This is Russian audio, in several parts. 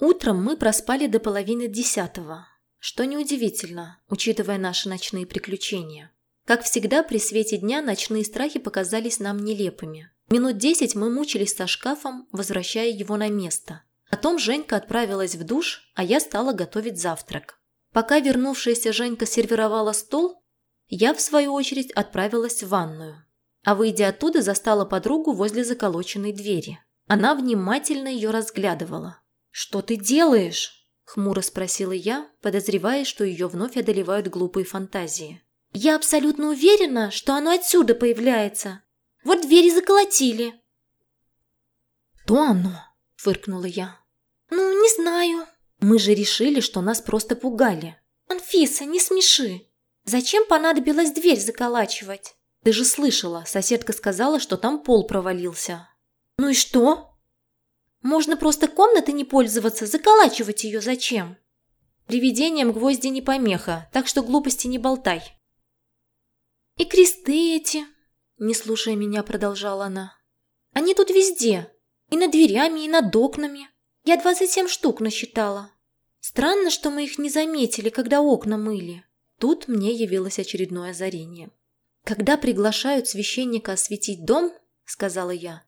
Утром мы проспали до половины десятого, что неудивительно, учитывая наши ночные приключения. Как всегда, при свете дня ночные страхи показались нам нелепыми. Минут десять мы мучились со шкафом, возвращая его на место. Потом Женька отправилась в душ, а я стала готовить завтрак. Пока вернувшаяся Женька сервировала стол, я, в свою очередь, отправилась в ванную. А выйдя оттуда, застала подругу возле заколоченной двери. Она внимательно ее разглядывала. «Что ты делаешь?» – хмуро спросила я, подозревая, что ее вновь одолевают глупые фантазии. «Я абсолютно уверена, что оно отсюда появляется. Вот двери заколотили». «То оно?» – фыркнула я. «Ну, не знаю». «Мы же решили, что нас просто пугали». «Анфиса, не смеши. Зачем понадобилось дверь заколачивать?» «Ты же слышала, соседка сказала, что там пол провалился». «Ну и что?» «Можно просто комнатой не пользоваться, заколачивать ее зачем?» «Привидениям гвозди не помеха, так что глупости не болтай». «И кресты эти?» Не слушая меня, продолжала она. «Они тут везде. И над дверями, и над окнами. Я 27 штук насчитала. Странно, что мы их не заметили, когда окна мыли». Тут мне явилось очередное озарение. «Когда приглашают священника осветить дом, — сказала я, —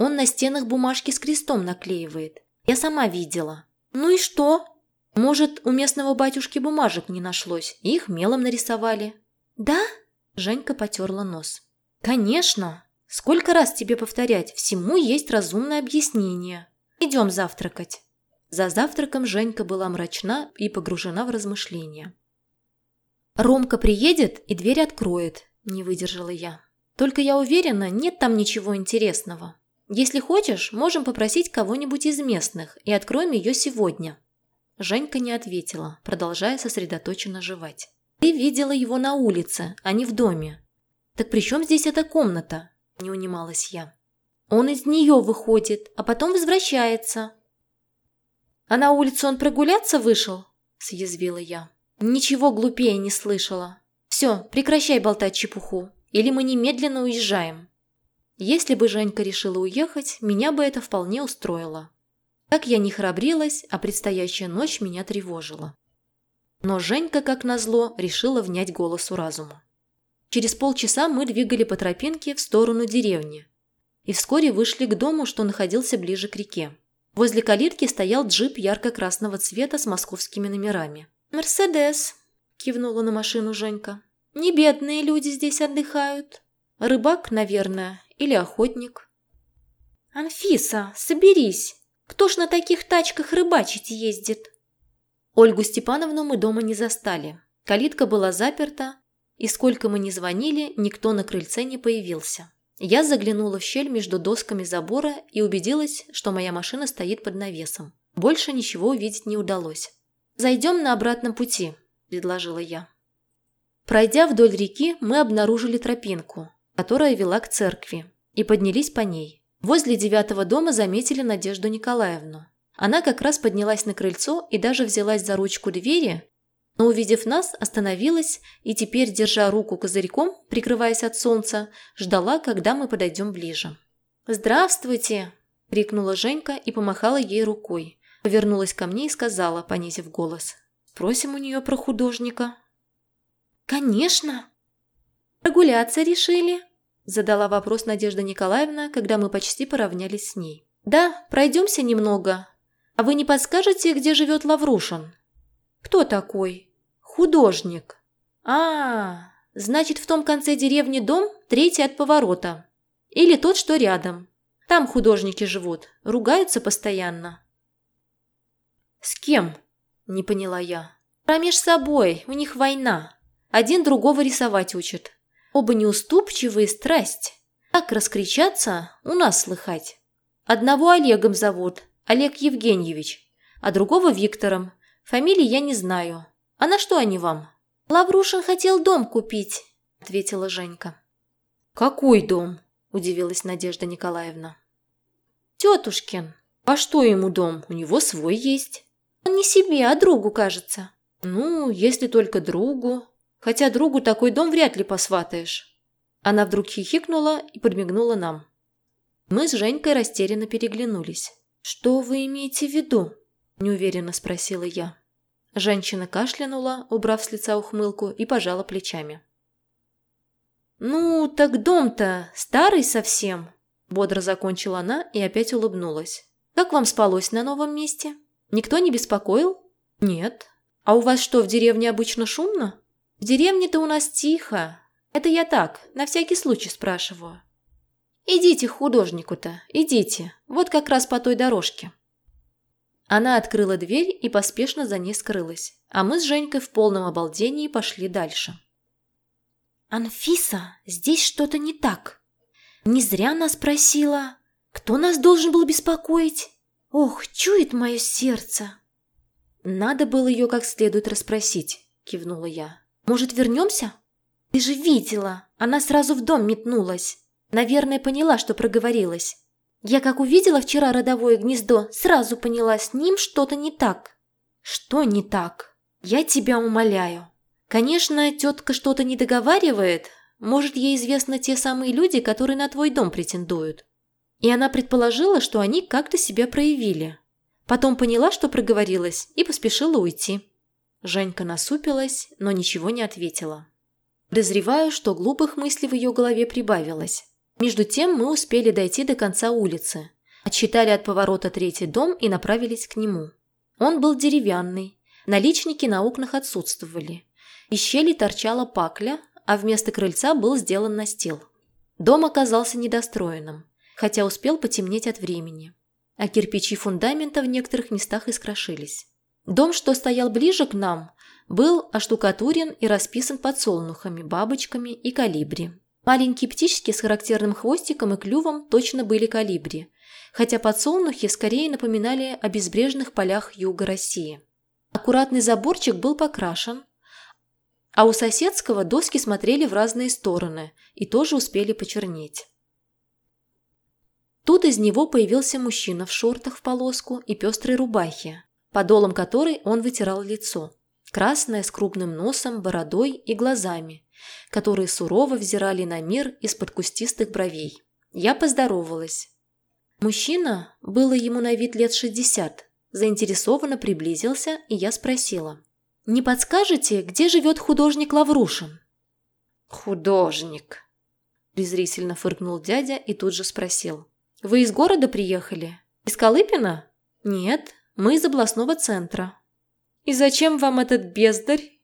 он на стенах бумажки с крестом наклеивает. Я сама видела. Ну и что? Может, у местного батюшки бумажек не нашлось, их мелом нарисовали. Да? Женька потерла нос. «Конечно! Сколько раз тебе повторять, всему есть разумное объяснение. Идем завтракать». За завтраком Женька была мрачна и погружена в размышления. «Ромка приедет и дверь откроет», – не выдержала я. «Только я уверена, нет там ничего интересного. Если хочешь, можем попросить кого-нибудь из местных и откроем ее сегодня». Женька не ответила, продолжая сосредоточенно жевать. «Ты видела его на улице, а не в доме. Так при чем здесь эта комната?» – не унималась я. «Он из нее выходит, а потом возвращается». «А на улицу он прогуляться вышел?» – съязвила я. «Ничего глупее не слышала. Все, прекращай болтать чепуху, или мы немедленно уезжаем». Если бы Женька решила уехать, меня бы это вполне устроило. Как я не храбрилась, а предстоящая ночь меня тревожила. Но Женька, как назло, решила внять голосу разума. Через полчаса мы двигали по тропинке в сторону деревни. И вскоре вышли к дому, что находился ближе к реке. Возле калитки стоял джип ярко-красного цвета с московскими номерами. «Мерседес», – кивнула на машину Женька. «Не бедные люди здесь отдыхают. Рыбак, наверное, или охотник». «Анфиса, соберись! Кто ж на таких тачках рыбачить ездит?» Ольгу Степановну мы дома не застали. Калитка была заперта, и сколько мы ни звонили, никто на крыльце не появился. Я заглянула в щель между досками забора и убедилась, что моя машина стоит под навесом. Больше ничего увидеть не удалось. «Зайдем на обратном пути», – предложила я. Пройдя вдоль реки, мы обнаружили тропинку, которая вела к церкви, и поднялись по ней. Возле девятого дома заметили Надежду Николаевну. Она как раз поднялась на крыльцо и даже взялась за ручку двери, но, увидев нас, остановилась и теперь, держа руку козырьком, прикрываясь от солнца, ждала, когда мы подойдем ближе. «Здравствуйте!» – крикнула Женька и помахала ей рукой. Повернулась ко мне и сказала, понизив голос. «Просим у нее про художника». «Конечно!» «Прогуляться решили?» – задала вопрос Надежда Николаевна, когда мы почти поравнялись с ней. «Да, пройдемся немного. А вы не подскажете, где живет Лаврушин?» «Кто такой?» «Художник». «А, значит, в том конце деревни дом, третий от поворота. Или тот, что рядом. Там художники живут, ругаются постоянно». «С кем?» – не поняла я. «Промеж собой, у них война. Один другого рисовать учит. Оба неуступчивые, страсть. Как раскричаться, у нас слыхать. Одного Олегом зовут, Олег Евгеньевич, а другого Виктором. Фамилии я не знаю. А на что они вам?» «Лаврушин хотел дом купить», – ответила Женька. «Какой дом?» – удивилась Надежда Николаевна. «Тетушкин. А что ему дом? У него свой есть». «Он не себе, а другу, кажется». «Ну, если только другу. Хотя другу такой дом вряд ли посватаешь». Она вдруг хихикнула и подмигнула нам. Мы с Женькой растерянно переглянулись. «Что вы имеете в виду?» – неуверенно спросила я. Женщина кашлянула, убрав с лица ухмылку, и пожала плечами. «Ну, так дом-то старый совсем», – бодро закончила она и опять улыбнулась. «Как вам спалось на новом месте? Никто не беспокоил?» «Нет. А у вас что, в деревне обычно шумно?» «В деревне-то у нас тихо. Это я так, на всякий случай спрашиваю». «Идите к художнику-то, идите. Вот как раз по той дорожке». Она открыла дверь и поспешно за ней скрылась, а мы с Женькой в полном обалдении пошли дальше. «Анфиса, здесь что-то не так. Не зря нас просила. Кто нас должен был беспокоить? Ох, чует мое сердце!» «Надо было ее как следует расспросить», – кивнула я. «Может, вернемся?» «Ты же видела! Она сразу в дом метнулась. Наверное, поняла, что проговорилась. Я как увидела вчера родовое гнездо, сразу поняла, с ним что-то не так. Что не так? Я тебя умоляю. Конечно, тетка что-то не договаривает. Может, ей известны те самые люди, которые на твой дом претендуют. И она предположила, что они как-то себя проявили. Потом поняла, что проговорилась, и поспешила уйти. Женька насупилась, но ничего не ответила. Подозреваю, что глупых мыслей в ее голове прибавилось. Между тем мы успели дойти до конца улицы, отсчитали от поворота третий дом и направились к нему. Он был деревянный, наличники на окнах отсутствовали. Из щели торчала пакля, а вместо крыльца был сделан настил. Дом оказался недостроенным, хотя успел потемнеть от времени, а кирпичи фундамента в некоторых местах искрошились. Дом, что стоял ближе к нам, был оштукатурен и расписан подсолнухами, бабочками и калибри. Маленькие птички с характерным хвостиком и клювом точно были калибри, хотя подсолнухи скорее напоминали о безбрежных полях юга России. Аккуратный заборчик был покрашен, а у соседского доски смотрели в разные стороны и тоже успели почернеть. Тут из него появился мужчина в шортах в полоску и пестрой рубахе, подолом которой он вытирал лицо, красное с крупным носом, бородой и глазами, которые сурово взирали на мир из-под кустистых бровей. Я поздоровалась. Мужчина, было ему на вид лет шестьдесят, заинтересованно приблизился, и я спросила. «Не подскажете, где живет художник Лаврушин?» «Художник», – презрительно фыркнул дядя и тут же спросил. «Вы из города приехали? Из Колыпина?» «Нет, мы из областного центра». «И зачем вам этот бездарь?»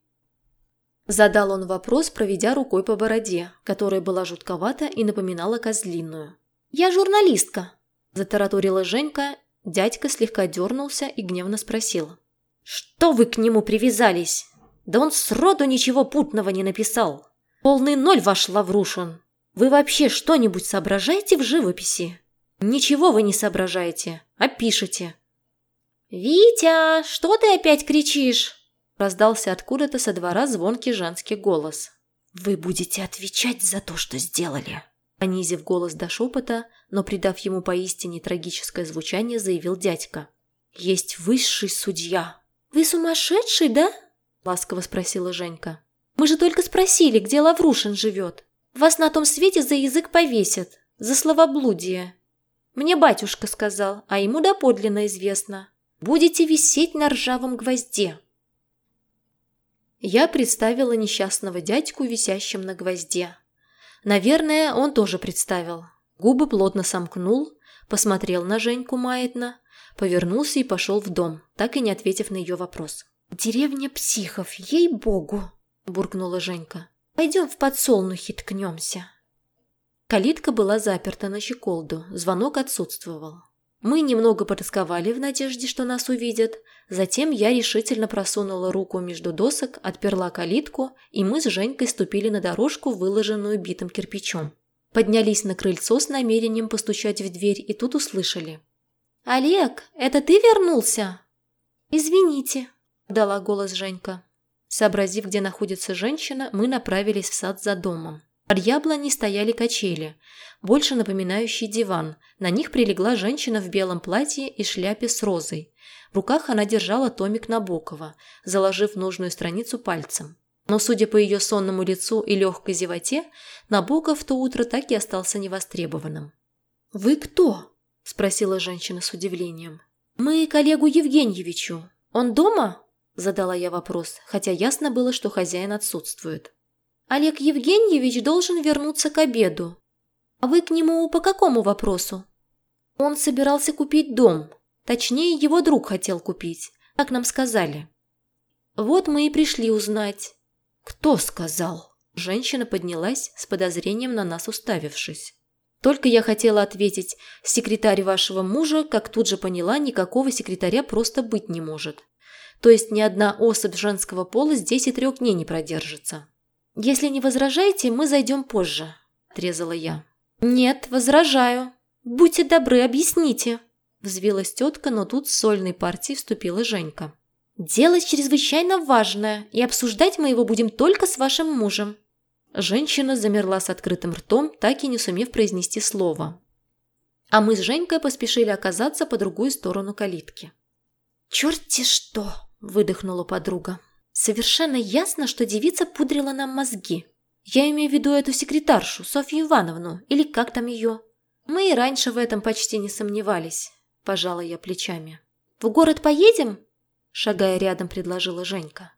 Задал он вопрос, проведя рукой по бороде, которая была жутковата и напоминала козлиную. «Я журналистка», – затараторила Женька. Дядька слегка дернулся и гневно спросил. «Что вы к нему привязались? Да он сроду ничего путного не написал. Полный ноль ваш Лаврушин. Вы вообще что-нибудь соображаете в живописи? Ничего вы не соображаете, а пишете». «Витя, что ты опять кричишь?» Раздался откуда-то со двора звонкий женский голос. «Вы будете отвечать за то, что сделали!» Понизив голос до шепота, но придав ему поистине трагическое звучание, заявил дядька. «Есть высший судья!» «Вы сумасшедший, да?» – ласково спросила Женька. «Мы же только спросили, где Лаврушин живет. Вас на том свете за язык повесят, за словоблудие. Мне батюшка сказал, а ему доподлинно известно. Будете висеть на ржавом гвозде». Я представила несчастного дядьку, висящим на гвозде. Наверное, он тоже представил. Губы плотно сомкнул, посмотрел на Женьку маятно, повернулся и пошел в дом, так и не ответив на ее вопрос. «Деревня психов, ей-богу!» – буркнула Женька. «Пойдем в подсолнухи ткнемся». Калитка была заперта на щеколду, звонок отсутствовал. Мы немного потасковали в надежде, что нас увидят, Затем я решительно просунула руку между досок, отперла калитку, и мы с Женькой ступили на дорожку, выложенную битым кирпичом. Поднялись на крыльцо с намерением постучать в дверь, и тут услышали. «Олег, это ты вернулся?» «Извините», – дала голос Женька. Сообразив, где находится женщина, мы направились в сад за домом. Под яблоней стояли качели, больше напоминающие диван. На них прилегла женщина в белом платье и шляпе с розой. В руках она держала томик Набокова, заложив нужную страницу пальцем. Но, судя по ее сонному лицу и легкой зевоте, Набоков то утро так и остался невостребованным. «Вы кто?» – спросила женщина с удивлением. «Мы коллегу Евгеньевичу. Он дома?» – задала я вопрос, хотя ясно было, что хозяин отсутствует. «Олег Евгеньевич должен вернуться к обеду. А вы к нему по какому вопросу?» «Он собирался купить дом. Точнее, его друг хотел купить, как нам сказали». «Вот мы и пришли узнать». «Кто сказал?» Женщина поднялась с подозрением на нас уставившись. Только я хотела ответить «секретарь вашего мужа», как тут же поняла, никакого секретаря просто быть не может. То есть ни одна особь женского пола здесь и трех дней не продержится. «Если не возражаете, мы зайдем позже», – отрезала я. «Нет, возражаю. Будьте добры, объясните», – взвилась тетка, но тут с сольной партии вступила Женька. «Дело чрезвычайно важное, и обсуждать мы его будем только с вашим мужем». Женщина замерла с открытым ртом, так и не сумев произнести слово. А мы с Женькой поспешили оказаться по другую сторону калитки. «Черт-те что!» – выдохнула подруга. «Совершенно ясно, что девица пудрила нам мозги. Я имею в виду эту секретаршу, Софью Ивановну, или как там ее. Мы и раньше в этом почти не сомневались», – пожала я плечами. «В город поедем?» – шагая рядом, предложила Женька.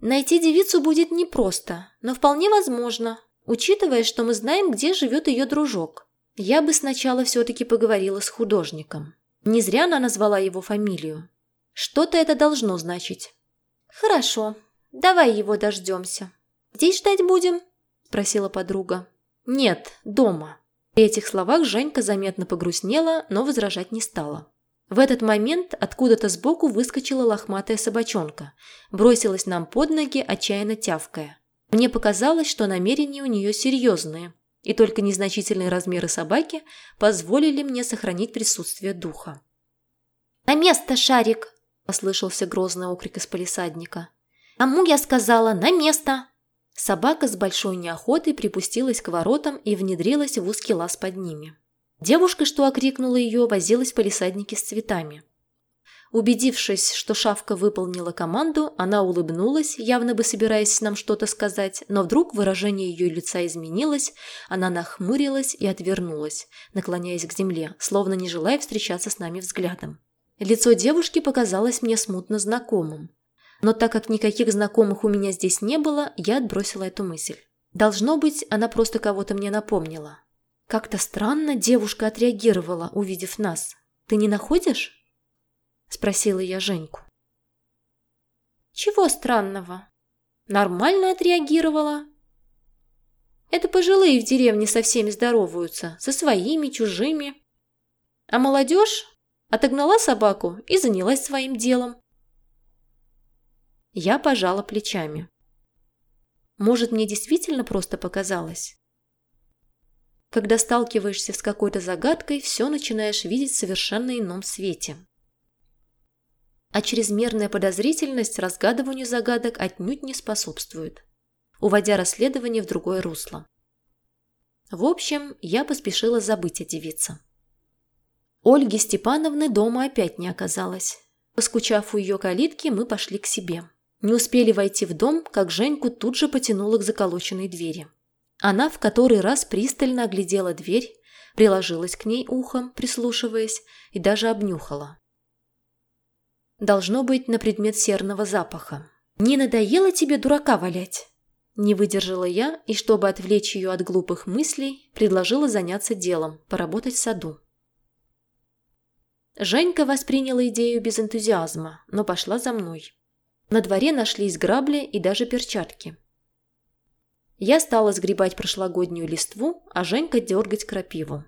Найти девицу будет непросто, но вполне возможно, учитывая, что мы знаем, где живет ее дружок. Я бы сначала все-таки поговорила с художником. Не зря она назвала его фамилию. Что-то это должно значить. «Хорошо, давай его дождемся. Здесь ждать будем?» – спросила подруга. «Нет, дома». При этих словах Женька заметно погрустнела, но возражать не стала. В этот момент откуда-то сбоку выскочила лохматая собачонка, бросилась нам под ноги, отчаянно тявкая. Мне показалось, что намерения у нее серьезные, и только незначительные размеры собаки позволили мне сохранить присутствие духа. «На место, Шарик!» – послышался грозный окрик из полисадника. «Кому я сказала? На место!» Собака с большой неохотой припустилась к воротам и внедрилась в узкий лаз под ними. Девушка, что окрикнула ее, возилась в палисаднике с цветами. Убедившись, что шавка выполнила команду, она улыбнулась, явно бы собираясь нам что-то сказать, но вдруг выражение ее лица изменилось, она нахмурилась и отвернулась, наклоняясь к земле, словно не желая встречаться с нами взглядом. Лицо девушки показалось мне смутно знакомым. Но так как никаких знакомых у меня здесь не было, я отбросила эту мысль. Должно быть, она просто кого-то мне напомнила. Как-то странно девушка отреагировала, увидев нас. Ты не находишь? Спросила я Женьку. Чего странного? Нормально отреагировала. Это пожилые в деревне со всеми здороваются, со своими, чужими. А молодежь отогнала собаку и занялась своим делом. Я пожала плечами. Может, мне действительно просто показалось? Когда сталкиваешься с какой-то загадкой, все начинаешь видеть в совершенно ином свете. А чрезмерная подозрительность разгадыванию загадок отнюдь не способствует, уводя расследование в другое русло. В общем, я поспешила забыть о девице. Ольги Степановны дома опять не оказалось. Поскучав у ее калитки, мы пошли к себе. Не успели войти в дом, как Женьку тут же потянуло к заколоченной двери. Она в который раз пристально оглядела дверь, приложилась к ней ухом, прислушиваясь, и даже обнюхала. Должно быть на предмет серного запаха. «Не надоело тебе дурака валять?» Не выдержала я, и чтобы отвлечь ее от глупых мыслей, предложила заняться делом, поработать в саду. Женька восприняла идею без энтузиазма, но пошла за мной. На дворе нашлись грабли и даже перчатки. Я стала сгребать прошлогоднюю листву, а Женька дергать крапиву.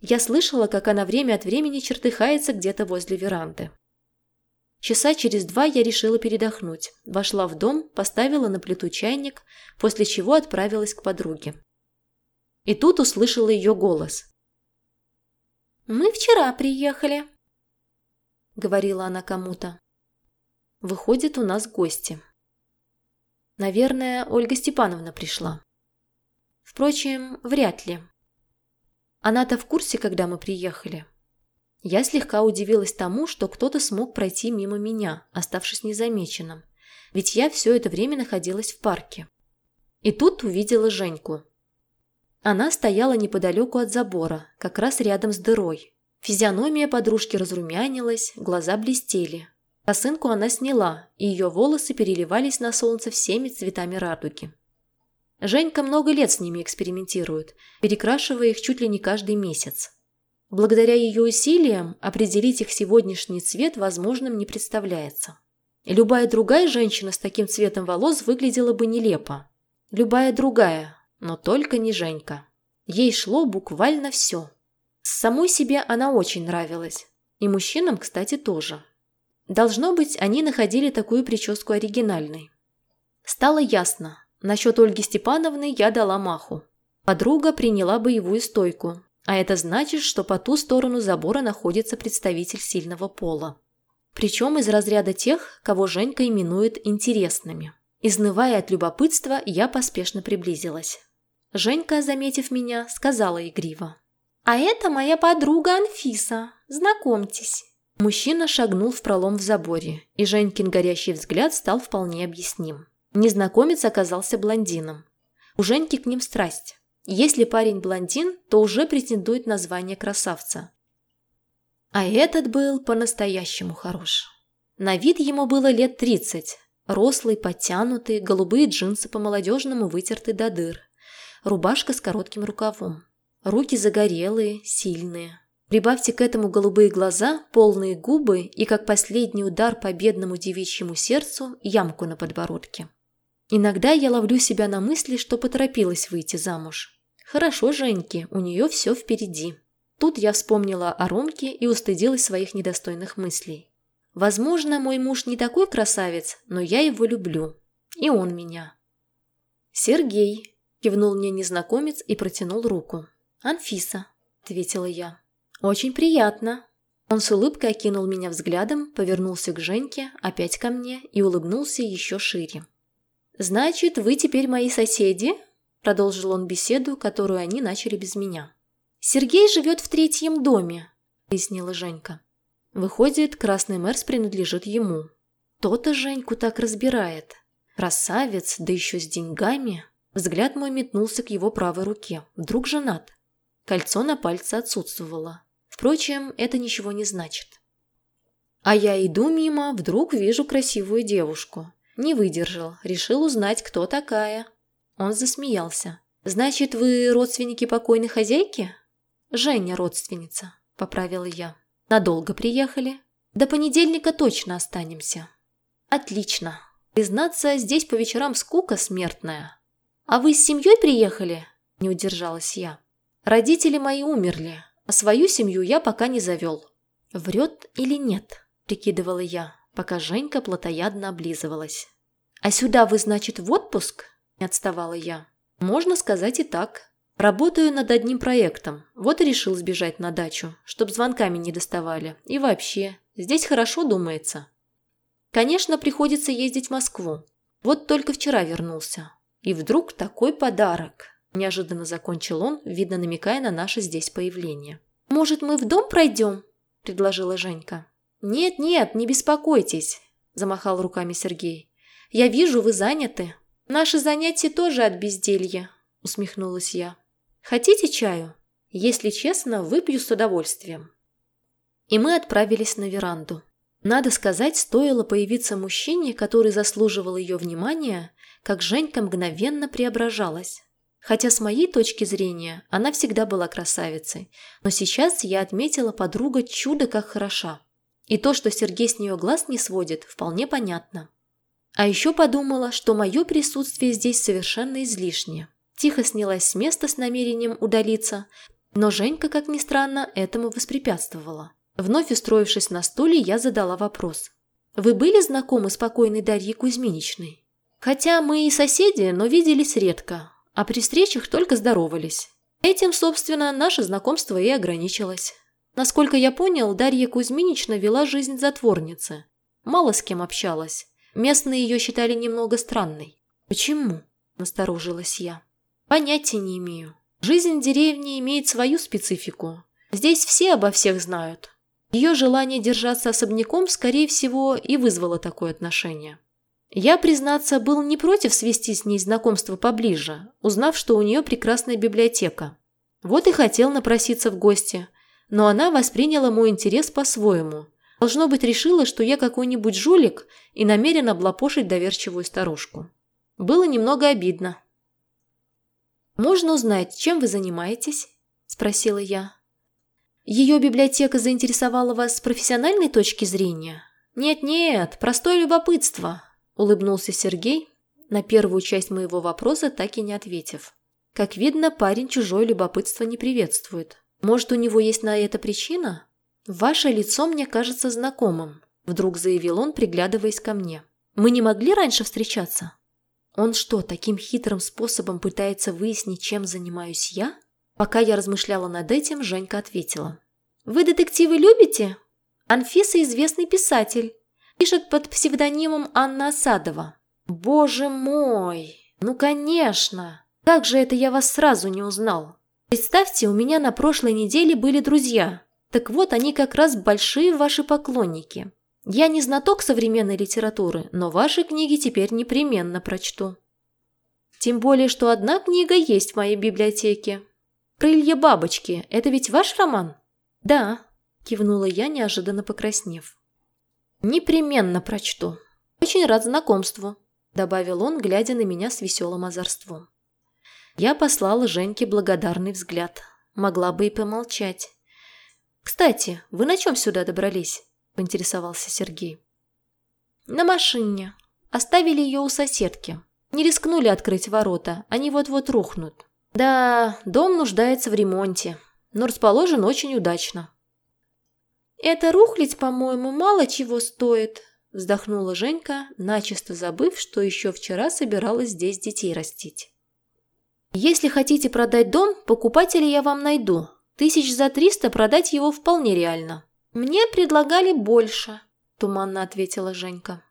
Я слышала, как она время от времени чертыхается где-то возле веранды. Часа через два я решила передохнуть, вошла в дом, поставила на плиту чайник, после чего отправилась к подруге. И тут услышала ее голос. «Мы вчера приехали», — говорила она кому-то. «Выходит, у нас гости». Наверное, Ольга Степановна пришла. Впрочем, вряд ли. Она-то в курсе, когда мы приехали. Я слегка удивилась тому, что кто-то смог пройти мимо меня, оставшись незамеченным, ведь я все это время находилась в парке. И тут увидела Женьку. Она стояла неподалеку от забора, как раз рядом с дырой. Физиономия подружки разрумянилась, глаза блестели. Косынку она сняла, и ее волосы переливались на солнце всеми цветами радуги. Женька много лет с ними экспериментирует, перекрашивая их чуть ли не каждый месяц. Благодаря ее усилиям определить их сегодняшний цвет возможным не представляется. Любая другая женщина с таким цветом волос выглядела бы нелепо. Любая другая, но только не Женька. Ей шло буквально все. Самой себе она очень нравилась. И мужчинам, кстати, тоже. Должно быть, они находили такую прическу оригинальной. Стало ясно, насчет Ольги Степановны я дала маху. Подруга приняла боевую стойку, а это значит, что по ту сторону забора находится представитель сильного пола. Причем из разряда тех, кого Женька именует интересными. Изнывая от любопытства, я поспешно приблизилась. Женька, заметив меня, сказала игриво. «А это моя подруга Анфиса. Знакомьтесь». Мужчина шагнул в пролом в заборе, и Женькин горящий взгляд стал вполне объясним. Незнакомец оказался блондином. У Женьки к ним страсть. Если парень блондин, то уже претендует на звание красавца. А этот был по-настоящему хорош. На вид ему было лет тридцать. Рослый, подтянутый, голубые джинсы по-молодежному вытерты до дыр. Рубашка с коротким рукавом. Руки загорелые, сильные. Прибавьте к этому голубые глаза, полные губы и, как последний удар по бедному девичьему сердцу, ямку на подбородке. Иногда я ловлю себя на мысли, что поторопилась выйти замуж. Хорошо Женьке, у нее все впереди. Тут я вспомнила о Ромке и устыдилась своих недостойных мыслей. Возможно, мой муж не такой красавец, но я его люблю. И он меня. «Сергей», – кивнул мне незнакомец и протянул руку. «Анфиса», – ответила я. «Очень приятно». Он с улыбкой окинул меня взглядом, повернулся к Женьке, опять ко мне и улыбнулся еще шире. «Значит, вы теперь мои соседи?» – продолжил он беседу, которую они начали без меня. «Сергей живет в третьем доме», – пояснила Женька. «Выходит, красный мэрс принадлежит ему. То-то Женьку так разбирает. Красавец, да еще с деньгами». Взгляд мой метнулся к его правой руке. Вдруг женат. Кольцо на пальце отсутствовало. Впрочем, это ничего не значит. А я иду мимо, вдруг вижу красивую девушку. Не выдержал, решил узнать, кто такая. Он засмеялся. «Значит, вы родственники покойной хозяйки?» «Женя родственница», – поправила я. «Надолго приехали?» «До понедельника точно останемся». «Отлично. Признаться, здесь по вечерам скука смертная». «А вы с семьей приехали?» – не удержалась я. «Родители мои умерли, а свою семью я пока не завел». «Врет или нет?» – прикидывала я, пока Женька плотоядно облизывалась. «А сюда вы, значит, в отпуск?» – не отставала я. «Можно сказать и так», Работаю над одним проектом, вот и решил сбежать на дачу, чтоб звонками не доставали. И вообще, здесь хорошо думается. Конечно, приходится ездить в Москву. Вот только вчера вернулся. И вдруг такой подарок. Неожиданно закончил он, видно намекая на наше здесь появление. «Может, мы в дом пройдем?» – предложила Женька. «Нет-нет, не беспокойтесь», – замахал руками Сергей. «Я вижу, вы заняты. Наши занятия тоже от безделья», – усмехнулась я. Хотите чаю? Если честно, выпью с удовольствием. И мы отправились на веранду. Надо сказать, стоило появиться мужчине, который заслуживал ее внимания, как Женька мгновенно преображалась. Хотя с моей точки зрения она всегда была красавицей, но сейчас я отметила подруга чудо как хороша. И то, что Сергей с нее глаз не сводит, вполне понятно. А еще подумала, что мое присутствие здесь совершенно излишнее тихо снялась с места с намерением удалиться, но Женька, как ни странно, этому воспрепятствовала. Вновь устроившись на стуле, я задала вопрос. «Вы были знакомы с покойной Дарьей Кузьминичной?» «Хотя мы и соседи, но виделись редко, а при встречах только здоровались. Этим, собственно, наше знакомство и ограничилось. Насколько я понял, Дарья Кузьминична вела жизнь затворницы. Мало с кем общалась. Местные ее считали немного странной. «Почему?» – насторожилась я. Понятия не имею. Жизнь деревни имеет свою специфику. Здесь все обо всех знают. Ее желание держаться особняком, скорее всего, и вызвало такое отношение. Я, признаться, был не против свести с ней знакомство поближе, узнав, что у нее прекрасная библиотека. Вот и хотел напроситься в гости. но она восприняла мой интерес по-своему. Должно быть, решила, что я какой-нибудь жулик и намерен облапошить доверчивую старушку. Было немного обидно. «Можно узнать, чем вы занимаетесь?» – спросила я. «Ее библиотека заинтересовала вас с профессиональной точки зрения?» «Нет-нет, простое любопытство», – улыбнулся Сергей, на первую часть моего вопроса так и не ответив. Как видно, парень чужое любопытство не приветствует. Может, у него есть на это причина? Ваше лицо мне кажется знакомым, вдруг заявил он, приглядываясь ко мне. Мы не могли раньше встречаться? Он что, таким хитрым способом пытается выяснить, чем занимаюсь я? Пока я размышляла над этим, Женька ответила. «Вы детективы любите? Анфиса известный писатель. Пишет под псевдонимом Анна Осадова. Боже мой! Ну, конечно! Как же это я вас сразу не узнал? Представьте, у меня на прошлой неделе были друзья. Так вот, они как раз большие ваши поклонники. Я не знаток современной литературы, но ваши книги теперь непременно прочту. Тем более, что одна книга есть в моей библиотеке. «Крылья бабочки» – это ведь ваш роман? Да, кивнула я, неожиданно покраснев. Непременно прочту. Очень рад знакомству, добавил он, глядя на меня с веселым озорством. Я послала Женьке благодарный взгляд. Могла бы и помолчать. «Кстати, вы на чем сюда добрались?» – поинтересовался Сергей. «На машине. Оставили ее у соседки. Не рискнули открыть ворота, они вот-вот рухнут. Да, дом нуждается в ремонте, но расположен очень удачно». «Это рухлить, по-моему, мало чего стоит», – вздохнула Женька, начисто забыв, что еще вчера собиралась здесь детей растить. Если хотите продать дом, покупателя я вам найду. Тысяч за триста продать его вполне реально. Мне предлагали больше, туманно ответила Женька.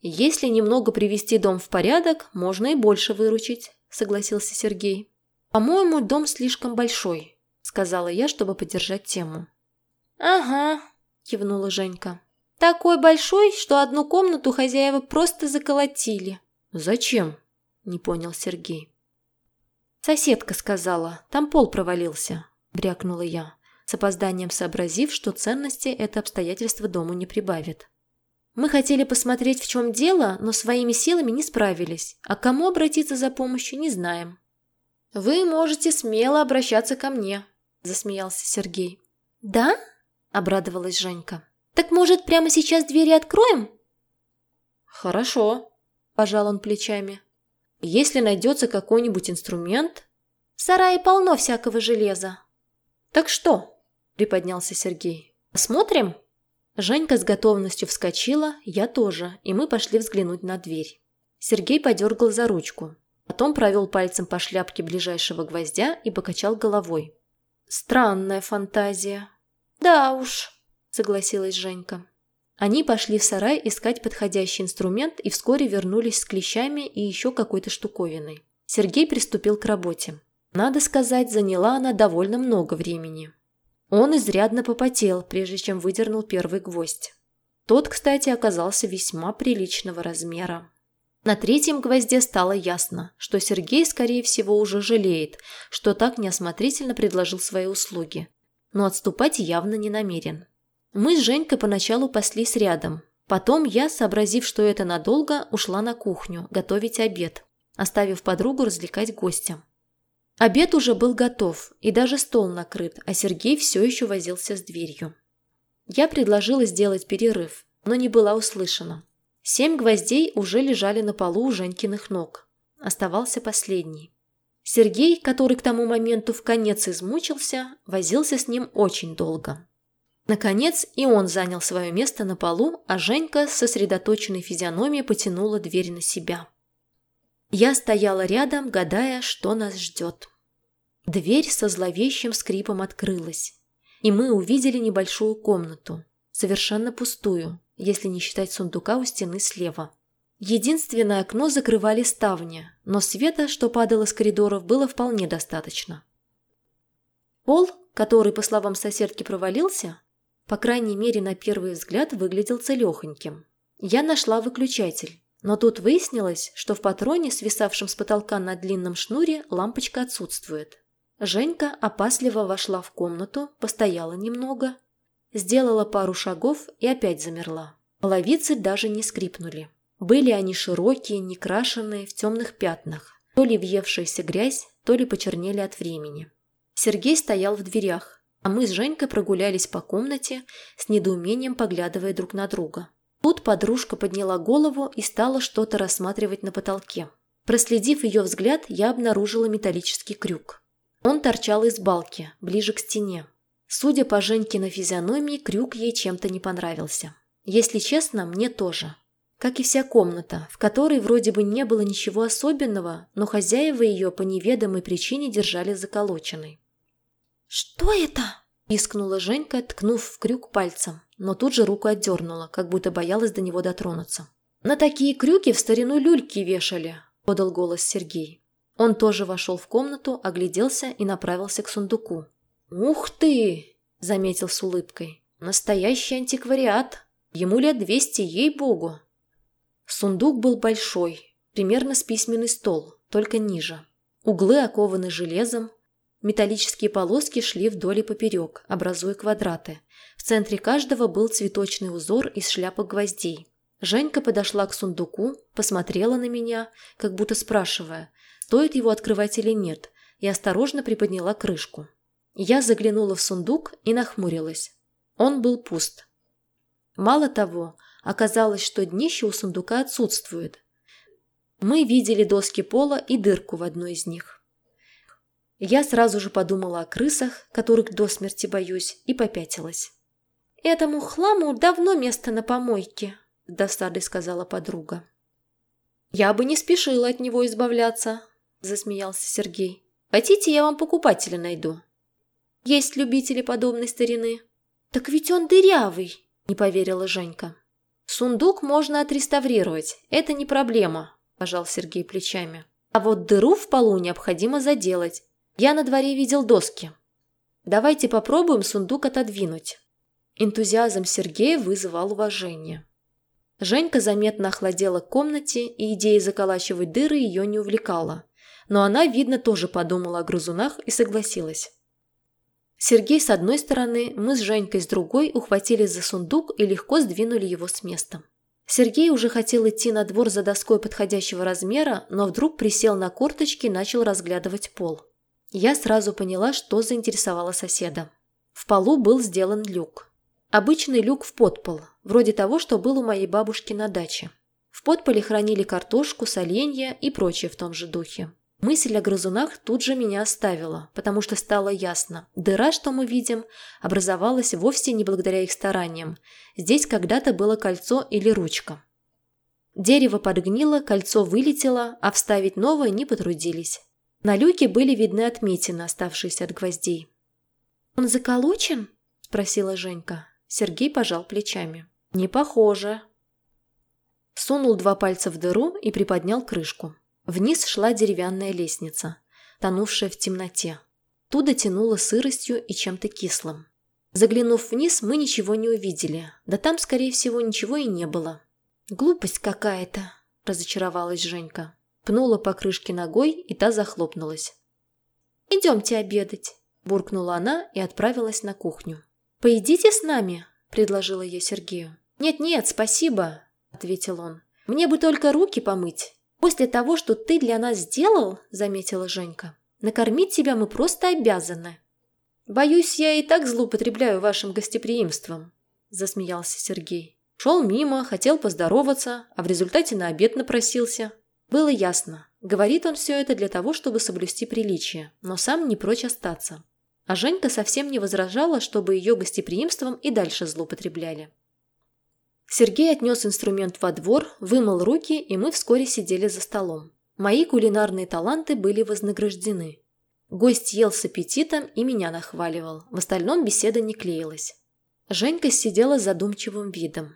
Если немного привести дом в порядок, можно и больше выручить, согласился Сергей. По-моему, дом слишком большой, сказала я, чтобы поддержать тему. Ага, кивнула Женька. Такой большой, что одну комнату хозяева просто заколотили. Зачем? Не понял Сергей. «Соседка сказала, там пол провалился», – брякнула я, с опозданием сообразив, что ценности это обстоятельство дому не прибавит. «Мы хотели посмотреть, в чем дело, но своими силами не справились, а кому обратиться за помощью, не знаем». «Вы можете смело обращаться ко мне», – засмеялся Сергей. «Да?» – обрадовалась Женька. «Так, может, прямо сейчас двери откроем?» «Хорошо», – пожал он плечами. Если найдется какой-нибудь инструмент... В сарае полно всякого железа. Так что? Приподнялся Сергей. Смотрим? Женька с готовностью вскочила, я тоже, и мы пошли взглянуть на дверь. Сергей подергал за ручку. Потом провел пальцем по шляпке ближайшего гвоздя и покачал головой. «Странная фантазия». «Да уж», — согласилась Женька. Они пошли в сарай искать подходящий инструмент и вскоре вернулись с клещами и еще какой-то штуковиной. Сергей приступил к работе. Надо сказать, заняла она довольно много времени. Он изрядно попотел, прежде чем выдернул первый гвоздь. Тот, кстати, оказался весьма приличного размера. На третьем гвозде стало ясно, что Сергей, скорее всего, уже жалеет, что так неосмотрительно предложил свои услуги. Но отступать явно не намерен. Мы с Женькой поначалу паслись рядом. Потом я, сообразив, что это надолго, ушла на кухню готовить обед, оставив подругу развлекать гостя. Обед уже был готов, и даже стол накрыт, а Сергей все еще возился с дверью. Я предложила сделать перерыв, но не была услышана. Семь гвоздей уже лежали на полу у Женькиных ног. Оставался последний. Сергей, который к тому моменту в конец измучился, возился с ним очень долго. Наконец и он занял свое место на полу, а Женька с сосредоточенной физиономией потянула дверь на себя. Я стояла рядом, гадая, что нас ждет. Дверь со зловещим скрипом открылась, и мы увидели небольшую комнату, совершенно пустую, если не считать сундука у стены слева. Единственное окно закрывали ставни, но света, что падало с коридоров, было вполне достаточно. Пол, который, по словам соседки, провалился, по крайней мере, на первый взгляд выглядел целехоньким. Я нашла выключатель, но тут выяснилось, что в патроне, свисавшем с потолка на длинном шнуре, лампочка отсутствует. Женька опасливо вошла в комнату, постояла немного, сделала пару шагов и опять замерла. Половицы даже не скрипнули. Были они широкие, некрашенные, в темных пятнах. То ли въевшаяся грязь, то ли почернели от времени. Сергей стоял в дверях, а мы с Женькой прогулялись по комнате, с недоумением поглядывая друг на друга. Тут подружка подняла голову и стала что-то рассматривать на потолке. Проследив ее взгляд, я обнаружила металлический крюк. Он торчал из балки, ближе к стене. Судя по Женьке на физиономии, крюк ей чем-то не понравился. Если честно, мне тоже. Как и вся комната, в которой вроде бы не было ничего особенного, но хозяева ее по неведомой причине держали заколоченной. «Что это?» – пискнула Женька, ткнув в крюк пальцем, но тут же руку отдернула, как будто боялась до него дотронуться. «На такие крюки в старину люльки вешали», – подал голос Сергей. Он тоже вошел в комнату, огляделся и направился к сундуку. «Ух ты!» – заметил с улыбкой. «Настоящий антиквариат! Ему лет двести, ей-богу!» Сундук был большой, примерно с письменный стол, только ниже. Углы окованы железом, металлические полоски шли вдоль и поперек, образуя квадраты. В центре каждого был цветочный узор из шляпок гвоздей. Женька подошла к сундуку, посмотрела на меня, как будто спрашивая, стоит его открывать или нет, и осторожно приподняла крышку. Я заглянула в сундук и нахмурилась. Он был пуст. Мало того, оказалось, что днище у сундука отсутствует. Мы видели доски пола и дырку в одной из них. Я сразу же подумала о крысах, которых до смерти боюсь, и попятилась. «Этому хламу давно место на помойке», – с досадой сказала подруга. «Я бы не спешила от него избавляться», – засмеялся Сергей. «Хотите, я вам покупателя найду?» «Есть любители подобной старины». «Так ведь он дырявый», – не поверила Женька. «Сундук можно отреставрировать, это не проблема», – пожал Сергей плечами. «А вот дыру в полу необходимо заделать. Я на дворе видел доски. Давайте попробуем сундук отодвинуть». Энтузиазм Сергея вызывал уважение. Женька заметно охладела к комнате, и идея заколачивать дыры ее не увлекала но она, видно, тоже подумала о грызунах и согласилась. Сергей с одной стороны, мы с Женькой с другой ухватились за сундук и легко сдвинули его с места. Сергей уже хотел идти на двор за доской подходящего размера, но вдруг присел на корточки и начал разглядывать пол. Я сразу поняла, что заинтересовало соседа. В полу был сделан люк. Обычный люк в подпол, вроде того, что был у моей бабушки на даче. В подполе хранили картошку, соленья и прочее в том же духе. Мысль о грызунах тут же меня оставила, потому что стало ясно, дыра, что мы видим, образовалась вовсе не благодаря их стараниям. Здесь когда-то было кольцо или ручка. Дерево подгнило, кольцо вылетело, а вставить новое не потрудились. На люке были видны отметины, оставшиеся от гвоздей. «Он заколочен?» – спросила Женька. Сергей пожал плечами. «Не похоже». Сунул два пальца в дыру и приподнял крышку. Вниз шла деревянная лестница, тонувшая в темноте. Туда тянуло сыростью и чем-то кислым. Заглянув вниз, мы ничего не увидели, да там, скорее всего, ничего и не было. «Глупость какая-то», – разочаровалась Женька. Пнула по крышке ногой, и та захлопнулась. «Идемте обедать», – буркнула она и отправилась на кухню. «Поедите с нами», – предложила я Сергею. «Нет-нет, спасибо», – ответил он. «Мне бы только руки помыть». «После того, что ты для нас сделал, — заметила Женька, — накормить тебя мы просто обязаны». «Боюсь, я и так злоупотребляю вашим гостеприимством», — засмеялся Сергей. Шел мимо, хотел поздороваться, а в результате на обед напросился. Было ясно. Говорит он все это для того, чтобы соблюсти приличие, но сам не прочь остаться. А Женька совсем не возражала, чтобы ее гостеприимством и дальше злоупотребляли. Сергей отнес инструмент во двор, вымыл руки, и мы вскоре сидели за столом. Мои кулинарные таланты были вознаграждены. Гость ел с аппетитом и меня нахваливал. В остальном беседа не клеилась. Женька сидела с задумчивым видом.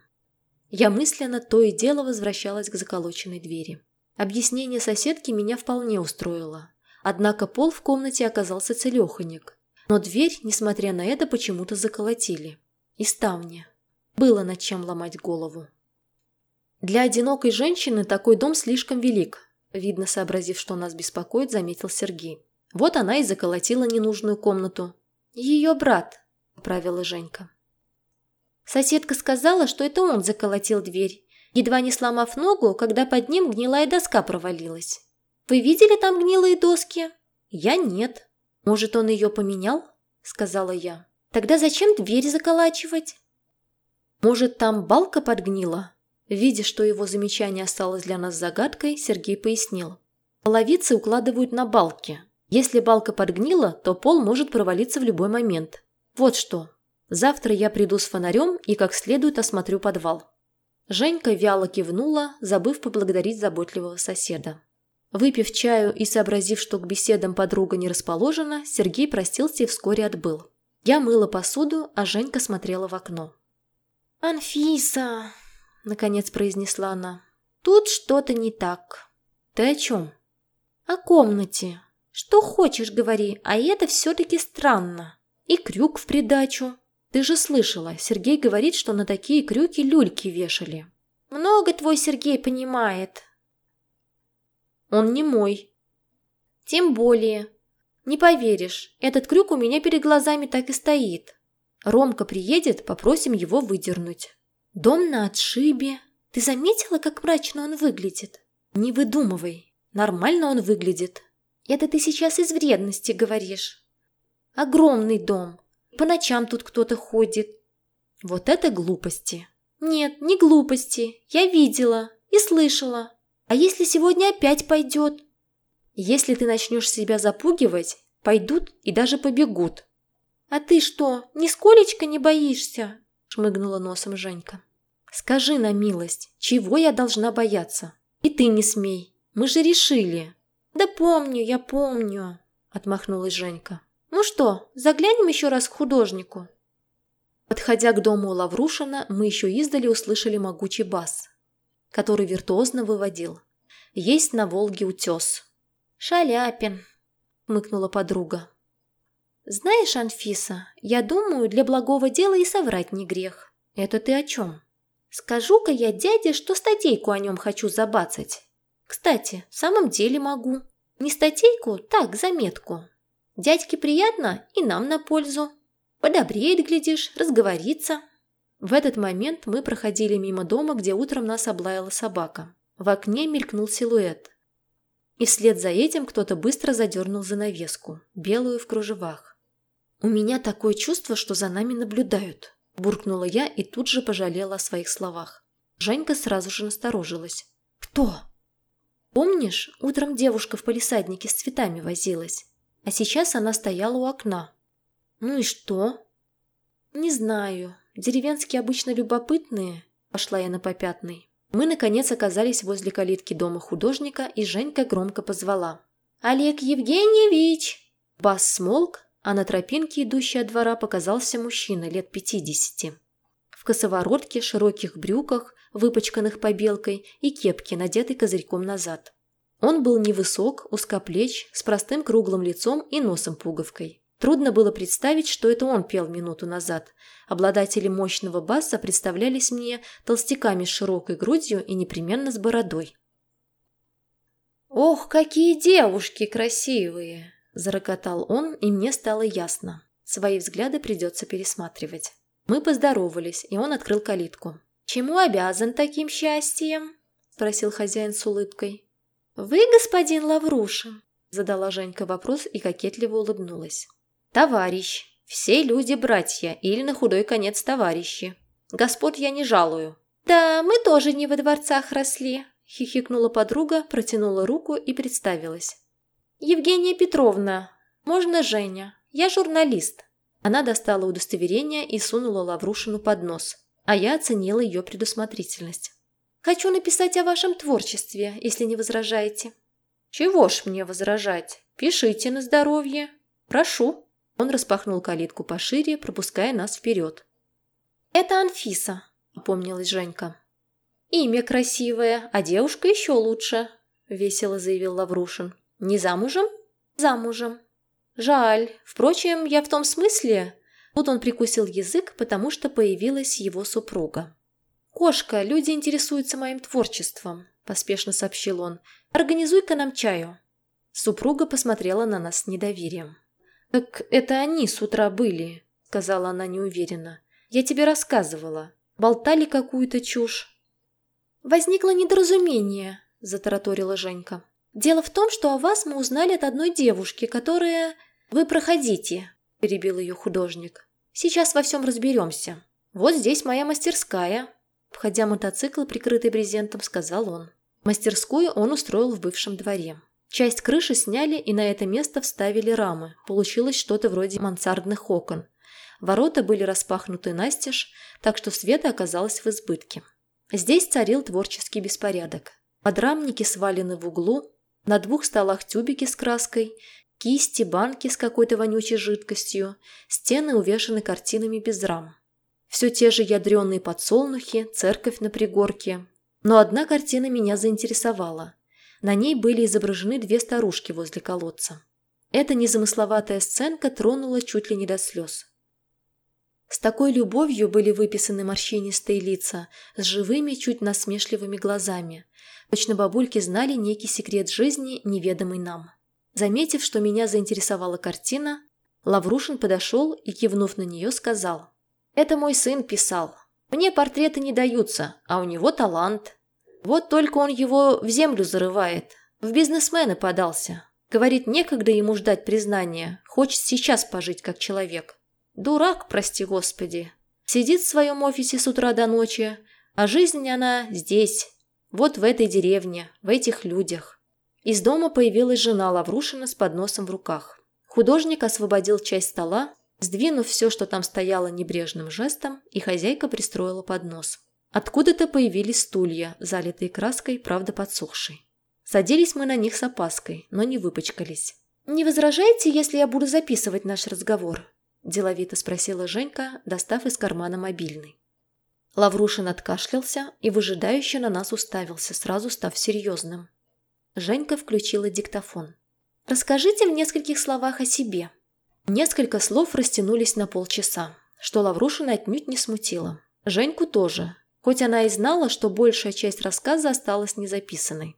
Я мысленно то и дело возвращалась к заколоченной двери. Объяснение соседки меня вполне устроило. Однако пол в комнате оказался целеханик. Но дверь, несмотря на это, почему-то заколотили. И ставни. Было над чем ломать голову. Для одинокой женщины такой дом слишком велик, видно, сообразив, что нас беспокоит, заметил Сергей. Вот она и заколотила ненужную комнату. «Ее брат», — поправила Женька. Соседка сказала, что это он заколотил дверь, едва не сломав ногу, когда под ним гнилая доска провалилась. «Вы видели там гнилые доски?» «Я нет». «Может, он ее поменял?» — сказала я. «Тогда зачем дверь заколачивать?» «Может, там балка подгнила?» Видя, что его замечание осталось для нас загадкой, Сергей пояснил. Половицы укладывают на балки. Если балка подгнила, то пол может провалиться в любой момент. Вот что. Завтра я приду с фонарем и как следует осмотрю подвал. Женька вяло кивнула, забыв поблагодарить заботливого соседа. Выпив чаю и сообразив, что к беседам подруга не расположена, Сергей простился и вскоре отбыл. Я мыла посуду, а Женька смотрела в окно. «Анфиса!» – наконец произнесла она. «Тут что-то не так». «Ты о чем?» «О комнате. Что хочешь, говори, а это все-таки странно. И крюк в придачу. Ты же слышала, Сергей говорит, что на такие крюки люльки вешали». «Много твой Сергей понимает». «Он не мой». «Тем более. Не поверишь, этот крюк у меня перед глазами так и стоит. Ромка приедет, попросим его выдернуть». «Дом на отшибе. Ты заметила, как мрачно он выглядит?» «Не выдумывай. Нормально он выглядит». «Это ты сейчас из вредности говоришь». «Огромный дом. По ночам тут кто-то ходит». «Вот это глупости». «Нет, не глупости. Я видела и слышала. А если сегодня опять пойдет?» «Если ты начнешь себя запугивать, пойдут и даже побегут». «А ты что, нисколечко не боишься?» шмыгнула носом Женька. «Скажи на милость, чего я должна бояться? И ты не смей. Мы же решили». «Да помню, я помню», — отмахнулась Женька. «Ну что, заглянем еще раз к художнику?» Подходя к дому Лаврушина, мы еще издали услышали могучий бас, который виртуозно выводил. «Есть на Волге утес». «Шаляпин», — мыкнула подруга. «Знаешь, Анфиса, я думаю, для благого дела и соврать не грех. Это ты о чем?» «Скажу-ка я дяде, что статейку о нем хочу забацать. Кстати, в самом деле могу. Не статейку, так, заметку. Дядьке приятно и нам на пользу. Подобреет, глядишь, разговорится». В этот момент мы проходили мимо дома, где утром нас облаяла собака. В окне мелькнул силуэт. И вслед за этим кто-то быстро задернул занавеску, белую в кружевах. «У меня такое чувство, что за нами наблюдают», – буркнула я и тут же пожалела о своих словах. Женька сразу же насторожилась. «Кто?» «Помнишь, утром девушка в палисаднике с цветами возилась, а сейчас она стояла у окна». «Ну и что?» «Не знаю. Деревенские обычно любопытные», – пошла я на попятный. Мы, наконец, оказались возле калитки дома художника, и Женька громко позвала. «Олег Евгеньевич!» Бас смолк, а на тропинке, идущей от двора, показался мужчина лет пятидесяти. В косоворотке, широких брюках, выпачканных побелкой и кепке, надетой козырьком назад. Он был невысок, узкоплеч, с простым круглым лицом и носом-пуговкой. Трудно было представить, что это он пел минуту назад. Обладатели мощного баса представлялись мне толстяками с широкой грудью и непременно с бородой. «Ох, какие девушки красивые!» Зарокотал он, и мне стало ясно. Свои взгляды придется пересматривать. Мы поздоровались, и он открыл калитку. «Чему обязан таким счастьем?» – спросил хозяин с улыбкой. «Вы, господин Лаврушин?» – задала Женька вопрос и кокетливо улыбнулась. «Товарищ. Все люди братья или на худой конец товарищи. Господ я не жалую». «Да, мы тоже не во дворцах росли», – хихикнула подруга, протянула руку и представилась. «Евгения Петровна, можно Женя? Я журналист». Она достала удостоверение и сунула Лаврушину под нос, а я оценила ее предусмотрительность. «Хочу написать о вашем творчестве, если не возражаете». «Чего ж мне возражать? Пишите на здоровье. Прошу». Он распахнул калитку пошире, пропуская нас вперед. «Это Анфиса», — опомнилась Женька. «Имя красивое, а девушка еще лучше», — весело заявил Лаврушин. Не замужем? Замужем. Жаль. Впрочем, я в том смысле... Тут он прикусил язык, потому что появилась его супруга. «Кошка, люди интересуются моим творчеством», – поспешно сообщил он. «Организуй-ка нам чаю». Супруга посмотрела на нас с недоверием. «Так это они с утра были», — сказала она неуверенно. «Я тебе рассказывала. Болтали какую-то чушь». «Возникло недоразумение», — затараторила Женька. «Дело в том, что о вас мы узнали от одной девушки, которая...» «Вы проходите», — перебил ее художник. «Сейчас во всем разберемся. Вот здесь моя мастерская», — входя мотоцикл, прикрытый брезентом, сказал он. Мастерскую он устроил в бывшем дворе. Часть крыши сняли и на это место вставили рамы. Получилось что-то вроде мансардных окон. Ворота были распахнуты настежь, так что света оказалось в избытке. Здесь царил творческий беспорядок. Подрамники свалены в углу, на двух столах тюбики с краской, кисти, банки с какой-то вонючей жидкостью, стены увешаны картинами без рам. Все те же ядреные подсолнухи, церковь на пригорке. Но одна картина меня заинтересовала – на ней были изображены две старушки возле колодца. Эта незамысловатая сценка тронула чуть ли не до слез. С такой любовью были выписаны морщинистые лица с живыми, чуть насмешливыми глазами. Точно бабульки знали некий секрет жизни, неведомый нам. Заметив, что меня заинтересовала картина, Лаврушин подошел и, кивнув на нее, сказал. «Это мой сын писал. Мне портреты не даются, а у него талант. Вот только он его в землю зарывает. В бизнесмены подался. Говорит, некогда ему ждать признания. Хочет сейчас пожить как человек. Дурак, прости господи. Сидит в своем офисе с утра до ночи, а жизнь она здесь. Вот в этой деревне, в этих людях. Из дома появилась жена Лаврушина с подносом в руках. Художник освободил часть стола, сдвинув все, что там стояло небрежным жестом, и хозяйка пристроила поднос. Откуда-то появились стулья, залитые краской, правда подсохшей. Садились мы на них с опаской, но не выпачкались. «Не возражаете, если я буду записывать наш разговор?» – деловито спросила Женька, достав из кармана мобильный. Лаврушин откашлялся и выжидающе на нас уставился, сразу став серьезным. Женька включила диктофон. «Расскажите в нескольких словах о себе». Несколько слов растянулись на полчаса, что Лаврушина отнюдь не смутило. Женьку тоже, хоть она и знала, что большая часть рассказа осталась незаписанной.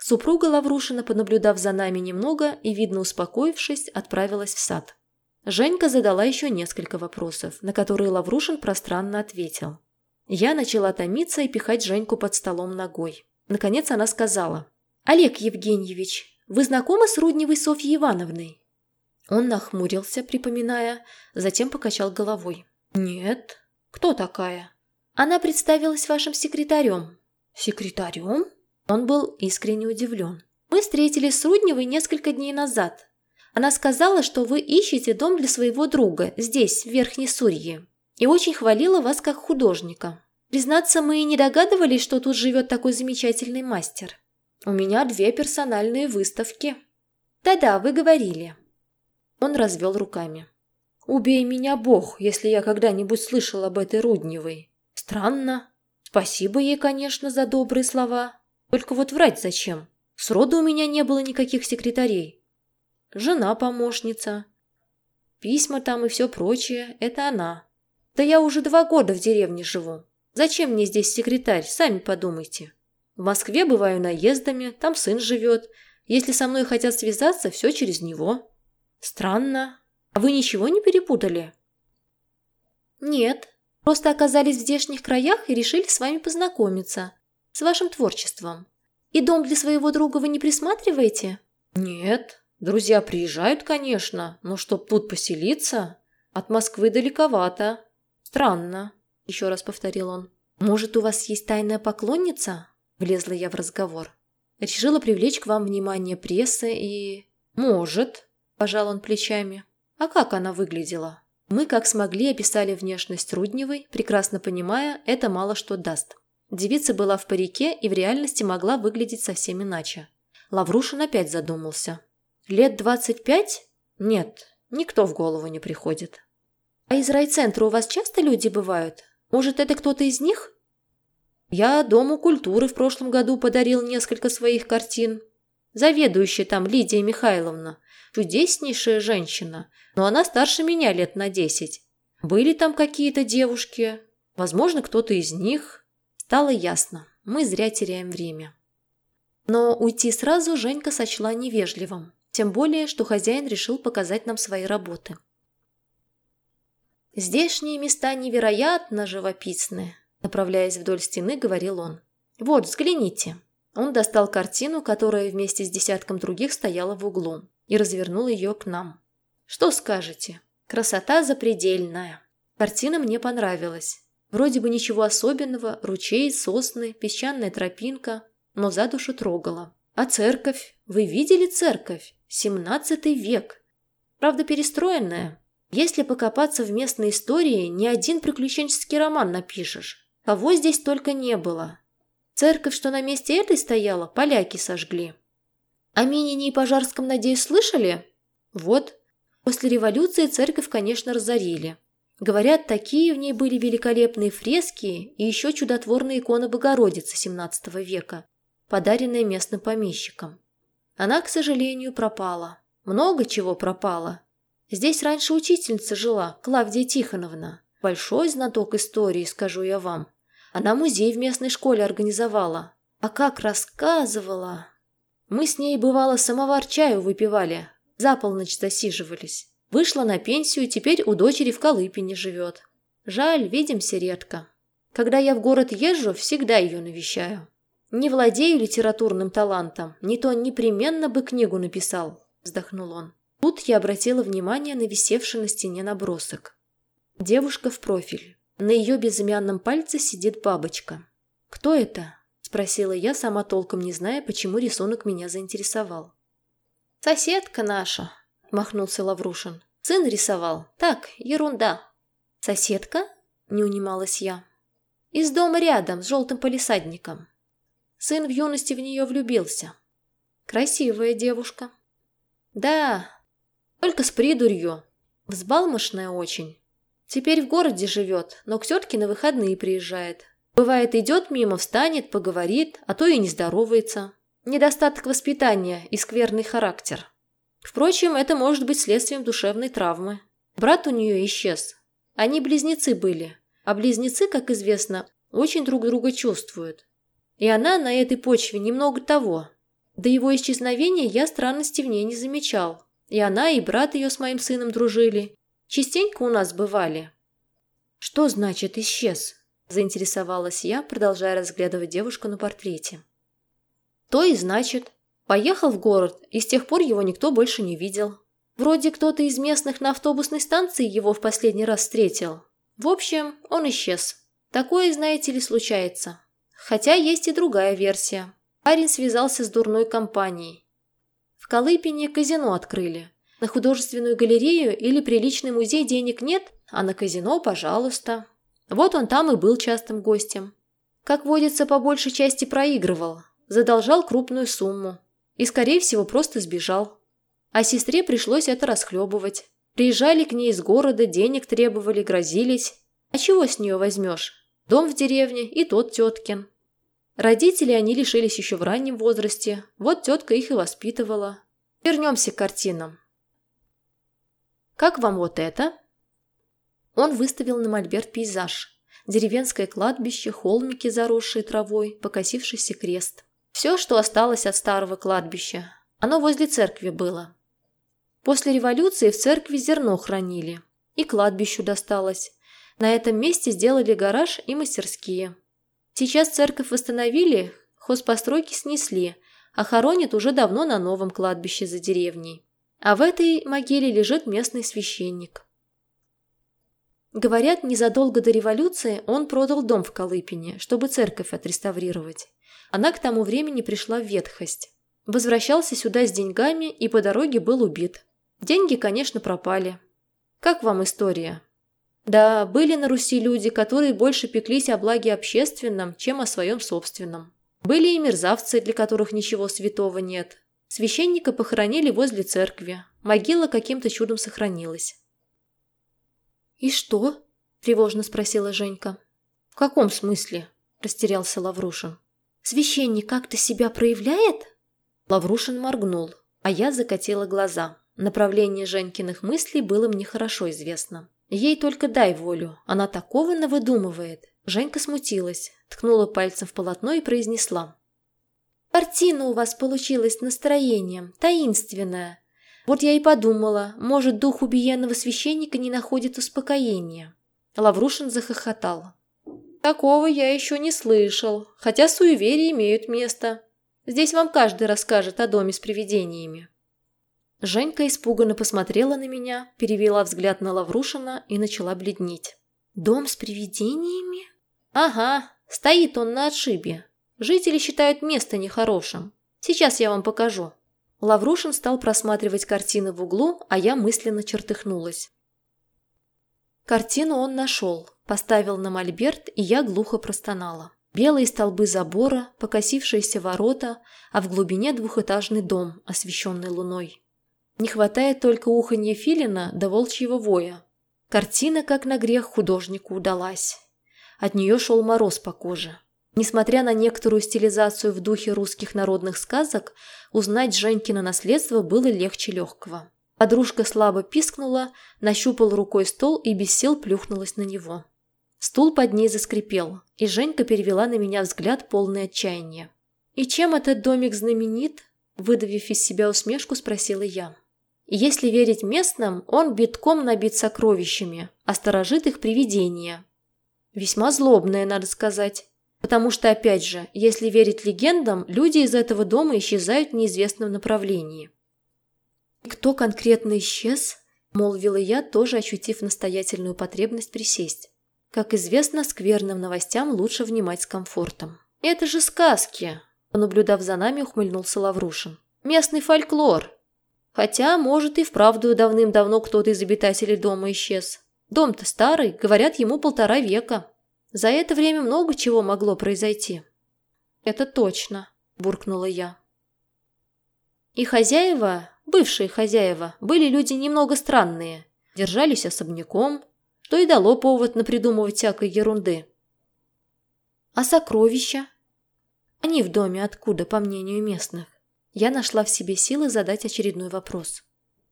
Супруга Лаврушина, понаблюдав за нами немного и, видно успокоившись, отправилась в сад. Женька задала еще несколько вопросов, на которые Лаврушин пространно ответил. Я начала томиться и пихать Женьку под столом ногой. Наконец она сказала. «Олег Евгеньевич, вы знакомы с Рудневой Софьей Ивановной?» Он нахмурился, припоминая, затем покачал головой. «Нет. Кто такая?» Она представилась вашим секретарем». «Секретарем?» Он был искренне удивлен. «Мы встретились с Рудневой несколько дней назад. Она сказала, что вы ищете дом для своего друга здесь, в Верхней Сурье, и очень хвалила вас как художника. Признаться, мы и не догадывались, что тут живет такой замечательный мастер. У меня две персональные выставки». «Да-да, вы говорили». Он развел руками. «Убей меня, Бог, если я когда-нибудь слышал об этой Рудневой. Странно. Спасибо ей, конечно, за добрые слова. Только вот врать зачем? Сроду у меня не было никаких секретарей. Жена помощница. Письма там и все прочее – это она. Да я уже два года в деревне живу. Зачем мне здесь секретарь, сами подумайте. В Москве бываю наездами, там сын живет. Если со мной хотят связаться, все через него. Странно. А вы ничего не перепутали? Нет, Просто оказались в здешних краях и решили с вами познакомиться. С вашим творчеством. И дом для своего друга вы не присматриваете? Нет. Друзья приезжают, конечно, но чтоб тут поселиться, от Москвы далековато. Странно, еще раз повторил он. Может, у вас есть тайная поклонница? Влезла я в разговор. Решила привлечь к вам внимание прессы и... Может, пожал он плечами. А как она выглядела? Мы как смогли описали внешность Рудневой, прекрасно понимая, это мало что даст. Девица была в парике и в реальности могла выглядеть совсем иначе. Лаврушин опять задумался. «Лет двадцать пять? Нет, никто в голову не приходит». «А из райцентра у вас часто люди бывают? Может, это кто-то из них?» «Я Дому культуры в прошлом году подарил несколько своих картин. Заведующая там Лидия Михайловна чудеснейшая женщина, но она старше меня лет на десять. Были там какие-то девушки, возможно, кто-то из них. Стало ясно, мы зря теряем время. Но уйти сразу Женька сочла невежливым, тем более, что хозяин решил показать нам свои работы. «Здешние места невероятно живописны», направляясь вдоль стены, говорил он. «Вот, взгляните». Он достал картину, которая вместе с десятком других стояла в углу, и развернул ее к нам. «Что скажете? Красота запредельная». Картина мне понравилась. Вроде бы ничего особенного, ручей, сосны, песчаная тропинка, но за душу трогала. А церковь? Вы видели церковь? Семнадцатый век. Правда, перестроенная. Если покопаться в местной истории, ни один приключенческий роман напишешь. Кого здесь только не было. Церковь, что на месте этой стояла, поляки сожгли. О Минине и Пожарском, надеюсь, слышали? Вот. После революции церковь, конечно, разорили. Говорят, такие в ней были великолепные фрески и еще чудотворная икона Богородицы XVII века, подаренная местным помещикам. Она, к сожалению, пропала. Много чего пропало. Здесь раньше учительница жила, Клавдия Тихоновна. Большой знаток истории, скажу я вам. Она музей в местной школе организовала. А как рассказывала! Мы с ней, бывало, самовар чаю выпивали, за полночь засиживались. Вышла на пенсию, теперь у дочери в Колыпине живет. Жаль, видимся редко. Когда я в город езжу, всегда ее навещаю. Не владею литературным талантом, не то непременно бы книгу написал, вздохнул он. Тут я обратила внимание на висевший на стене набросок. Девушка в профиль. На ее безымянном пальце сидит бабочка. «Кто это?» – спросила я, сама толком не зная, почему рисунок меня заинтересовал. «Соседка наша», махнулся Лаврушин. «Сын рисовал. Так, ерунда». «Соседка?» – не унималась я. «Из дома рядом, с желтым полисадником. Сын в юности в нее влюбился. Красивая девушка». «Да, только с придурью. Взбалмошная очень. Теперь в городе живет, но к тетке на выходные приезжает. Бывает, идет мимо, встанет, поговорит, а то и не здоровается. Недостаток воспитания и скверный характер». Впрочем, это может быть следствием душевной травмы. Брат у нее исчез. Они близнецы были. А близнецы, как известно, очень друг друга чувствуют. И она на этой почве немного того. До его исчезновения я странности в ней не замечал. И она, и брат ее с моим сыном дружили. Частенько у нас бывали. «Что значит исчез?» – заинтересовалась я, продолжая разглядывать девушку на портрете. «То и значит. Поехал в город, и с тех пор его никто больше не видел. Вроде кто-то из местных на автобусной станции его в последний раз встретил. В общем, он исчез. Такое, знаете ли, случается. Хотя есть и другая версия. Парень связался с дурной компанией. В Колыпине казино открыли. На художественную галерею или приличный музей денег нет, а на казино – пожалуйста. Вот он там и был частым гостем. Как водится, по большей части проигрывал. Задолжал крупную сумму и, скорее всего, просто сбежал. А сестре пришлось это расхлебывать. Приезжали к ней из города, денег требовали, грозились. А чего с нее возьмешь? Дом в деревне и тот теткин. Родители они лишились еще в раннем возрасте, вот тетка их и воспитывала. Вернемся к картинам. «Как вам вот это?» Он выставил на мольберт пейзаж. Деревенское кладбище, холмики, заросшие травой, покосившийся крест. Все, что осталось от старого кладбища. Оно возле церкви было. После революции в церкви зерно хранили. И кладбищу досталось. На этом месте сделали гараж и мастерские. Сейчас церковь восстановили, хозпостройки снесли, а хоронят уже давно на новом кладбище за деревней. А в этой могиле лежит местный священник. Говорят, незадолго до революции он продал дом в Колыпине, чтобы церковь отреставрировать. Она к тому времени пришла в ветхость. Возвращался сюда с деньгами и по дороге был убит. Деньги, конечно, пропали. Как вам история? Да, были на Руси люди, которые больше пеклись о благе общественном, чем о своем собственном. Были и мерзавцы, для которых ничего святого нет. Священника похоронили возле церкви. Могила каким-то чудом сохранилась. «И что?» – тревожно спросила Женька. «В каком смысле?» – растерялся Лаврушин. Священник как-то себя проявляет?» Лаврушин моргнул, а я закатила глаза. Направление Женькиных мыслей было мне хорошо известно. Ей только дай волю, она такого навыдумывает. Женька смутилась, ткнула пальцем в полотно и произнесла. Картина у вас получилась настроением, таинственная. Вот я и подумала, может, дух убиенного священника не находит успокоения. Лаврушин захохотал. Такого я еще не слышал, хотя суеверия имеют место. Здесь вам каждый расскажет о доме с привидениями. Женька испуганно посмотрела на меня, перевела взгляд на Лаврушина и начала бледнеть. «Дом с привидениями?» «Ага, стоит он на отшибе. Жители считают место нехорошим. Сейчас я вам покажу». Лаврушин стал просматривать картины в углу, а я мысленно чертыхнулась. Картину он нашел, поставил на мольберт, и я глухо простонала. Белые столбы забора, покосившиеся ворота, а в глубине двухэтажный дом, освещенный луной. Не хватает только уханья филина до волчьего воя. Картина, как на грех, художнику удалась. От нее шел мороз по коже. Несмотря на некоторую стилизацию в духе русских народных сказок, узнать Женькино наследство было легче легкого. Подружка слабо пискнула, нащупала рукой стол и без сил плюхнулась на него. Стул под ней заскрипел, и Женька перевела на меня взгляд полный отчаяния. «И чем этот домик знаменит?» Выдавив из себя усмешку, спросила я. «Если верить местным, он битком набит сокровищами, а сторожит их привидения. Весьма злобное, надо сказать. Потому что, опять же, если верить легендам, люди из этого дома исчезают в неизвестном направлении. «Кто конкретно исчез?» – молвила я, тоже ощутив настоятельную потребность присесть. Как известно, скверным новостям лучше внимать с комфортом. «Это же сказки!» – понаблюдав за нами, ухмыльнулся Лаврушин. «Местный фольклор. Хотя, может, и вправду давным-давно кто-то из обитателей дома исчез. Дом-то старый, говорят, ему полтора века». За это время много чего могло произойти. Это точно, буркнула я. И хозяева, бывшие хозяева, были люди немного странные, держались особняком, что и дало повод напридумывать всякой ерунды. А сокровища? Они в доме откуда, по мнению местных? Я нашла в себе силы задать очередной вопрос.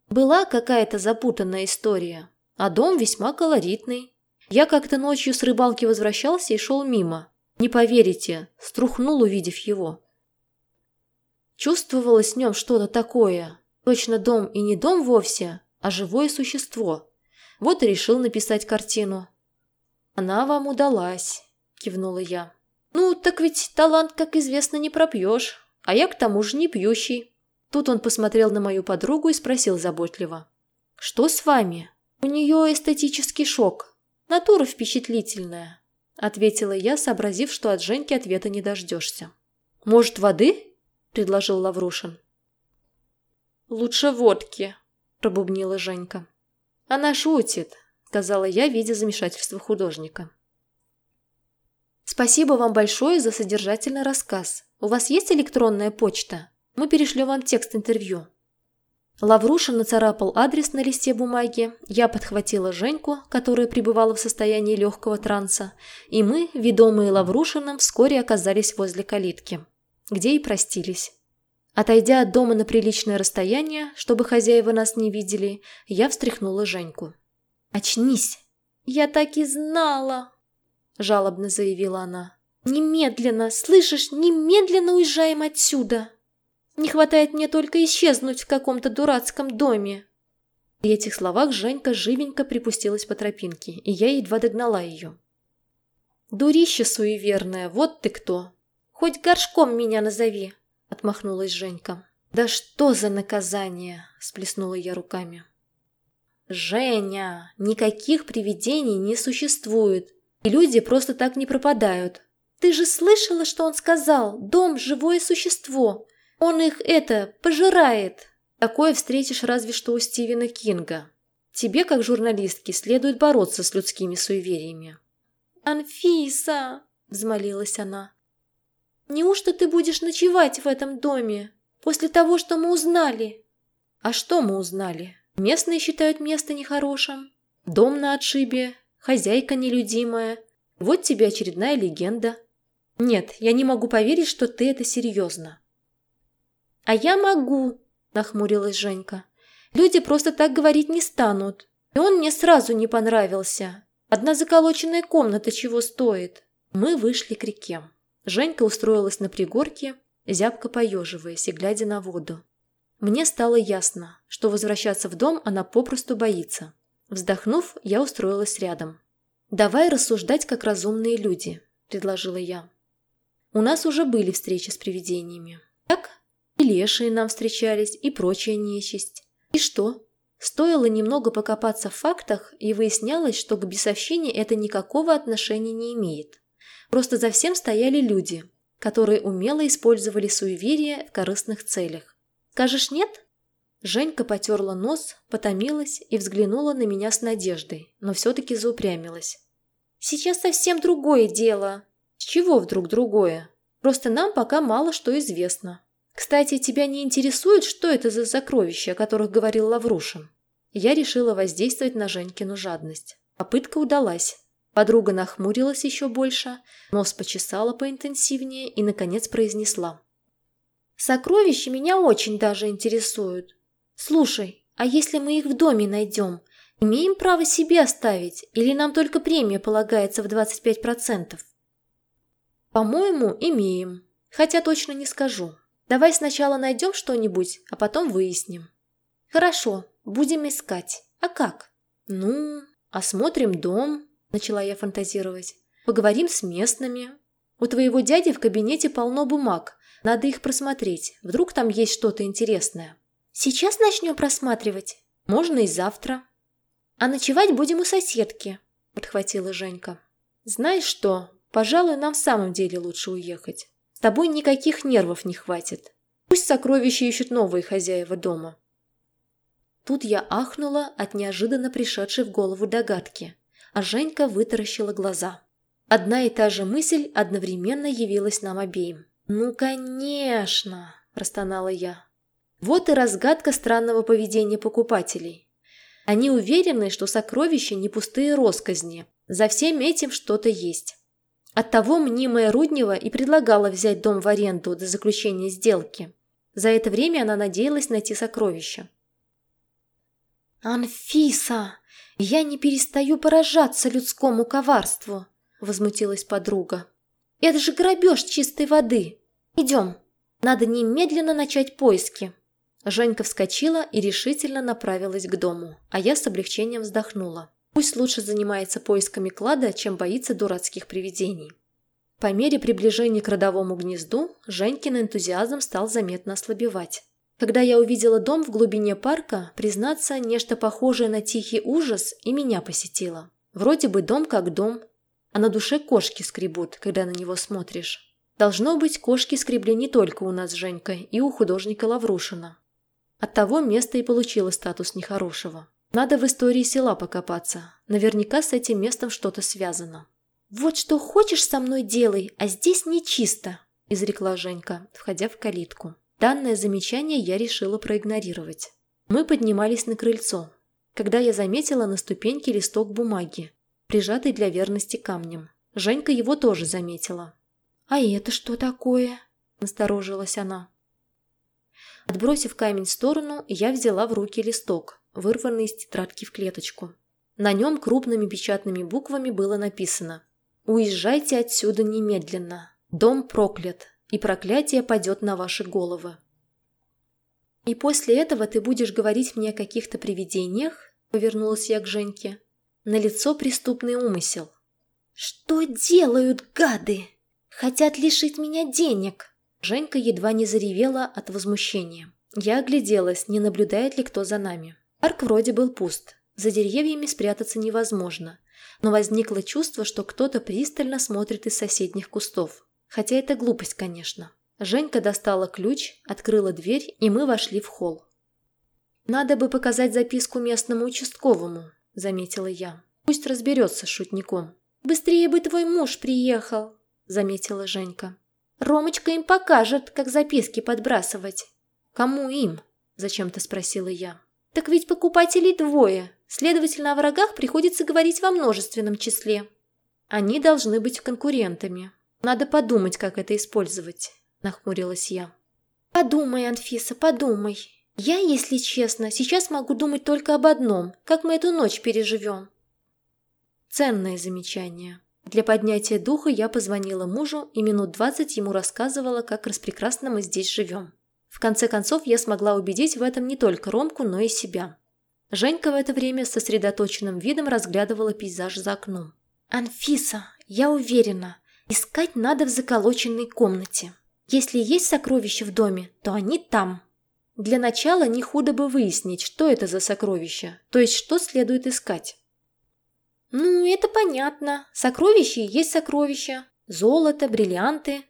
Была какая-то запутанная история, а дом весьма колоритный. Я как-то ночью с рыбалки возвращался и шел мимо. Не поверите, струхнул, увидев его. Чувствовалось в нем что-то такое. Точно дом и не дом вовсе, а живое существо. Вот и решил написать картину. «Она вам удалась», – кивнула я. «Ну, так ведь талант, как известно, не пропьешь, а я к тому же не пьющий». Тут он посмотрел на мою подругу и спросил заботливо. «Что с вами?» «У нее эстетический шок», Натура впечатлительная», — ответила я, сообразив, что от Женьки ответа не дождешься. «Может, воды?» — предложил Лаврушин. «Лучше водки», — пробубнила Женька. «Она шутит», — сказала я, видя замешательство художника. «Спасибо вам большое за содержательный рассказ. У вас есть электронная почта? Мы перешлем вам текст интервью». Лаврушин нацарапал адрес на листе бумаги, я подхватила Женьку, которая пребывала в состоянии легкого транса, и мы, ведомые Лаврушиным, вскоре оказались возле калитки, где и простились. Отойдя от дома на приличное расстояние, чтобы хозяева нас не видели, я встряхнула Женьку. «Очнись!» «Я так и знала!» – жалобно заявила она. «Немедленно, слышишь, немедленно уезжаем отсюда!» Не хватает мне только исчезнуть в каком-то дурацком доме». При этих словах Женька живенько припустилась по тропинке, и я едва догнала ее. «Дурище суеверное, вот ты кто! Хоть горшком меня назови!» – отмахнулась Женька. «Да что за наказание!» – сплеснула я руками. «Женя, никаких привидений не существует, и люди просто так не пропадают. Ты же слышала, что он сказал? Дом – живое существо. Он их, это, пожирает. Такое встретишь разве что у Стивена Кинга. Тебе, как журналистке, следует бороться с людскими суевериями. «Анфиса!» – взмолилась она. «Неужто ты будешь ночевать в этом доме после того, что мы узнали?» «А что мы узнали? Местные считают место нехорошим. Дом на отшибе, хозяйка нелюдимая. Вот тебе очередная легенда. Нет, я не могу поверить, что ты это серьезно. «А я могу», – нахмурилась Женька. «Люди просто так говорить не станут. И он мне сразу не понравился. Одна заколоченная комната чего стоит». Мы вышли к реке. Женька устроилась на пригорке, зябко поеживаясь и глядя на воду. Мне стало ясно, что возвращаться в дом она попросту боится. Вздохнув, я устроилась рядом. «Давай рассуждать как разумные люди», – предложила я. «У нас уже были встречи с привидениями. Так? И лешие нам встречались, и прочая нечисть. И что? Стоило немного покопаться в фактах, и выяснялось, что к бесовщине это никакого отношения не имеет. Просто за всем стояли люди, которые умело использовали суеверие в корыстных целях. Скажешь нет? Женька потерла нос, потомилась и взглянула на меня с надеждой, но все-таки заупрямилась. «Сейчас совсем другое дело». «С чего вдруг другое? Просто нам пока мало что известно. Кстати, тебя не интересует, что это за сокровища, о которых говорил Лаврушин?» Я решила воздействовать на Женькину жадность. Попытка удалась. Подруга нахмурилась еще больше, нос почесала поинтенсивнее и, наконец, произнесла. «Сокровища меня очень даже интересуют. Слушай, а если мы их в доме найдем, имеем право себе оставить или нам только премия полагается в 25%? По-моему, имеем. Хотя точно не скажу. Давай сначала найдем что-нибудь, а потом выясним. Хорошо, будем искать. А как? Ну, осмотрим дом, начала я фантазировать. Поговорим с местными. У твоего дяди в кабинете полно бумаг. Надо их просмотреть. Вдруг там есть что-то интересное. Сейчас начнем просматривать? Можно и завтра. А ночевать будем у соседки, подхватила Женька. Знаешь что, пожалуй, нам в самом деле лучше уехать. С тобой никаких нервов не хватит. Пусть сокровища ищут новые хозяева дома. Тут я ахнула от неожиданно пришедшей в голову догадки, а Женька вытаращила глаза. Одна и та же мысль одновременно явилась нам обеим. «Ну, конечно!» – простонала я. Вот и разгадка странного поведения покупателей. Они уверены, что сокровища не пустые росказни. За всем этим что-то есть. Оттого мнимая Руднева и предлагала взять дом в аренду до заключения сделки. За это время она надеялась найти сокровища. «Анфиса, я не перестаю поражаться людскому коварству», – возмутилась подруга. «Это же грабеж чистой воды. Идем, надо немедленно начать поиски». Женька вскочила и решительно направилась к дому, а я с облегчением вздохнула. Пусть лучше занимается поисками клада, чем боится дурацких привидений. По мере приближения к родовому гнезду, Женькин энтузиазм стал заметно ослабевать. Когда я увидела дом в глубине парка, признаться, нечто похожее на тихий ужас и меня посетило. Вроде бы дом как дом, а на душе кошки скребут, когда на него смотришь. Должно быть, кошки скребли не только у нас с Женькой и у художника Лаврушина. Оттого место и получило статус нехорошего. Надо в истории села покопаться. Наверняка с этим местом что-то связано. «Вот что хочешь со мной делай, а здесь нечисто», – изрекла Женька, входя в калитку. Данное замечание я решила проигнорировать. Мы поднимались на крыльцо, когда я заметила на ступеньке листок бумаги, прижатый для верности камнем. Женька его тоже заметила. «А это что такое?» – насторожилась она. Отбросив камень в сторону, я взяла в руки листок, вырванный из тетрадки в клеточку. На нем крупными печатными буквами было написано «Уезжайте отсюда немедленно. Дом проклят, и проклятие падет на ваши головы». «И после этого ты будешь говорить мне о каких-то привидениях?» – повернулась я к Женьке. На лицо преступный умысел. «Что делают гады? Хотят лишить меня денег!» Женька едва не заревела от возмущения. Я огляделась, не наблюдает ли кто за нами. Парк вроде был пуст. За деревьями спрятаться невозможно. Но возникло чувство, что кто-то пристально смотрит из соседних кустов. Хотя это глупость, конечно. Женька достала ключ, открыла дверь, и мы вошли в холл. «Надо бы показать записку местному участковому», – заметила я. «Пусть разберется с шутником». «Быстрее бы твой муж приехал», – заметила Женька. Ромочка им покажет, как записки подбрасывать. Кому им? Зачем-то спросила я. Так ведь покупателей двое. Следовательно, о врагах приходится говорить во множественном числе. Они должны быть конкурентами. Надо подумать, как это использовать, нахмурилась я. Подумай, Анфиса, подумай. Я, если честно, сейчас могу думать только об одном, как мы эту ночь переживем. Ценное замечание. Для поднятия духа я позвонила мужу и минут двадцать ему рассказывала, как распрекрасно мы здесь живем. В конце концов, я смогла убедить в этом не только Ромку, но и себя. Женька в это время с сосредоточенным видом разглядывала пейзаж за окном. «Анфиса, я уверена, искать надо в заколоченной комнате. Если есть сокровища в доме, то они там». Для начала не худо бы выяснить, что это за сокровища, то есть что следует искать. «Ну, это понятно. Сокровища есть сокровища. Золото, бриллианты.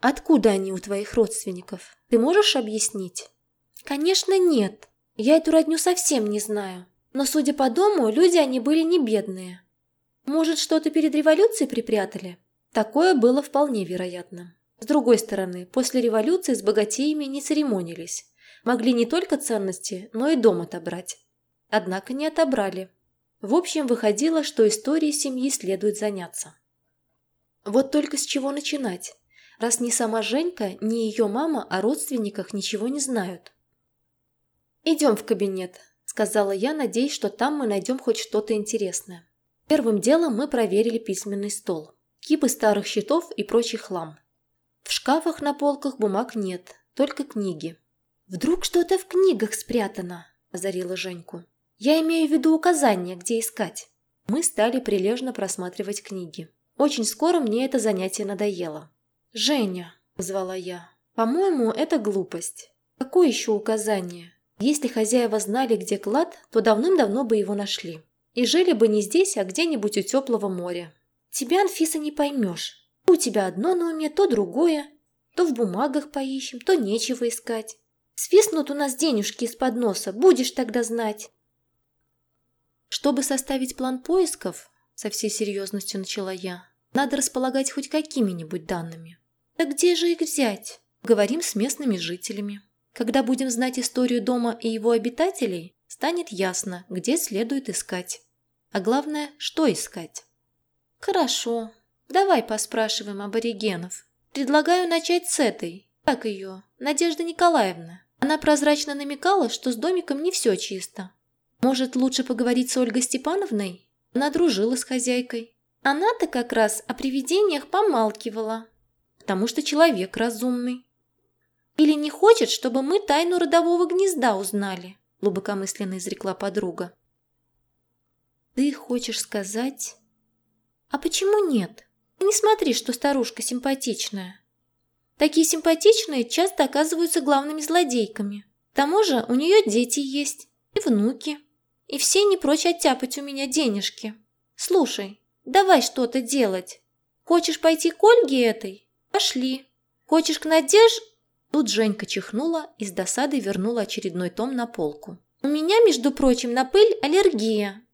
Откуда они у твоих родственников? Ты можешь объяснить?» «Конечно, нет. Я эту родню совсем не знаю. Но, судя по дому, люди они были не бедные. Может, что-то перед революцией припрятали?» Такое было вполне вероятно. С другой стороны, после революции с богатеями не церемонились. Могли не только ценности, но и дом отобрать. Однако не отобрали. В общем, выходило, что историей семьи следует заняться. Вот только с чего начинать, раз ни сама Женька, ни ее мама о родственниках ничего не знают. «Идем в кабинет», – сказала я, надеясь, что там мы найдем хоть что-то интересное. Первым делом мы проверили письменный стол, кипы старых счетов и прочий хлам. В шкафах на полках бумаг нет, только книги. «Вдруг что-то в книгах спрятано?» – озарила Женьку. Я имею в виду указания, где искать. Мы стали прилежно просматривать книги. Очень скоро мне это занятие надоело. «Женя», – позвала я, – «по-моему, это глупость. Какое еще указание? Если хозяева знали, где клад, то давным-давно бы его нашли. И жили бы не здесь, а где-нибудь у теплого моря. Тебя, Анфиса, не поймешь. У тебя одно на уме, то другое. То в бумагах поищем, то нечего искать. Свистнут у нас денежки из-под носа, будешь тогда знать. Чтобы составить план поисков, со всей серьезностью начала я, надо располагать хоть какими-нибудь данными. Так где же их взять? Говорим с местными жителями. Когда будем знать историю дома и его обитателей, станет ясно, где следует искать. А главное, что искать. Хорошо. Давай поспрашиваем аборигенов. Предлагаю начать с этой. Как ее? Надежда Николаевна. Она прозрачно намекала, что с домиком не все чисто. Может, лучше поговорить с Ольгой Степановной? Она дружила с хозяйкой. Она-то как раз о привидениях помалкивала, потому что человек разумный. Или не хочет, чтобы мы тайну родового гнезда узнали, глубокомысленно изрекла подруга. Ты хочешь сказать... А почему нет? Не смотри, что старушка симпатичная. Такие симпатичные часто оказываются главными злодейками. К тому же у нее дети есть и внуки. И все не прочь оттяпать у меня денежки. Слушай, давай что-то делать. Хочешь пойти к Ольге этой? Пошли. Хочешь к Надеж...» Тут Женька чихнула и с досадой вернула очередной том на полку. «У меня, между прочим, на пыль аллергия.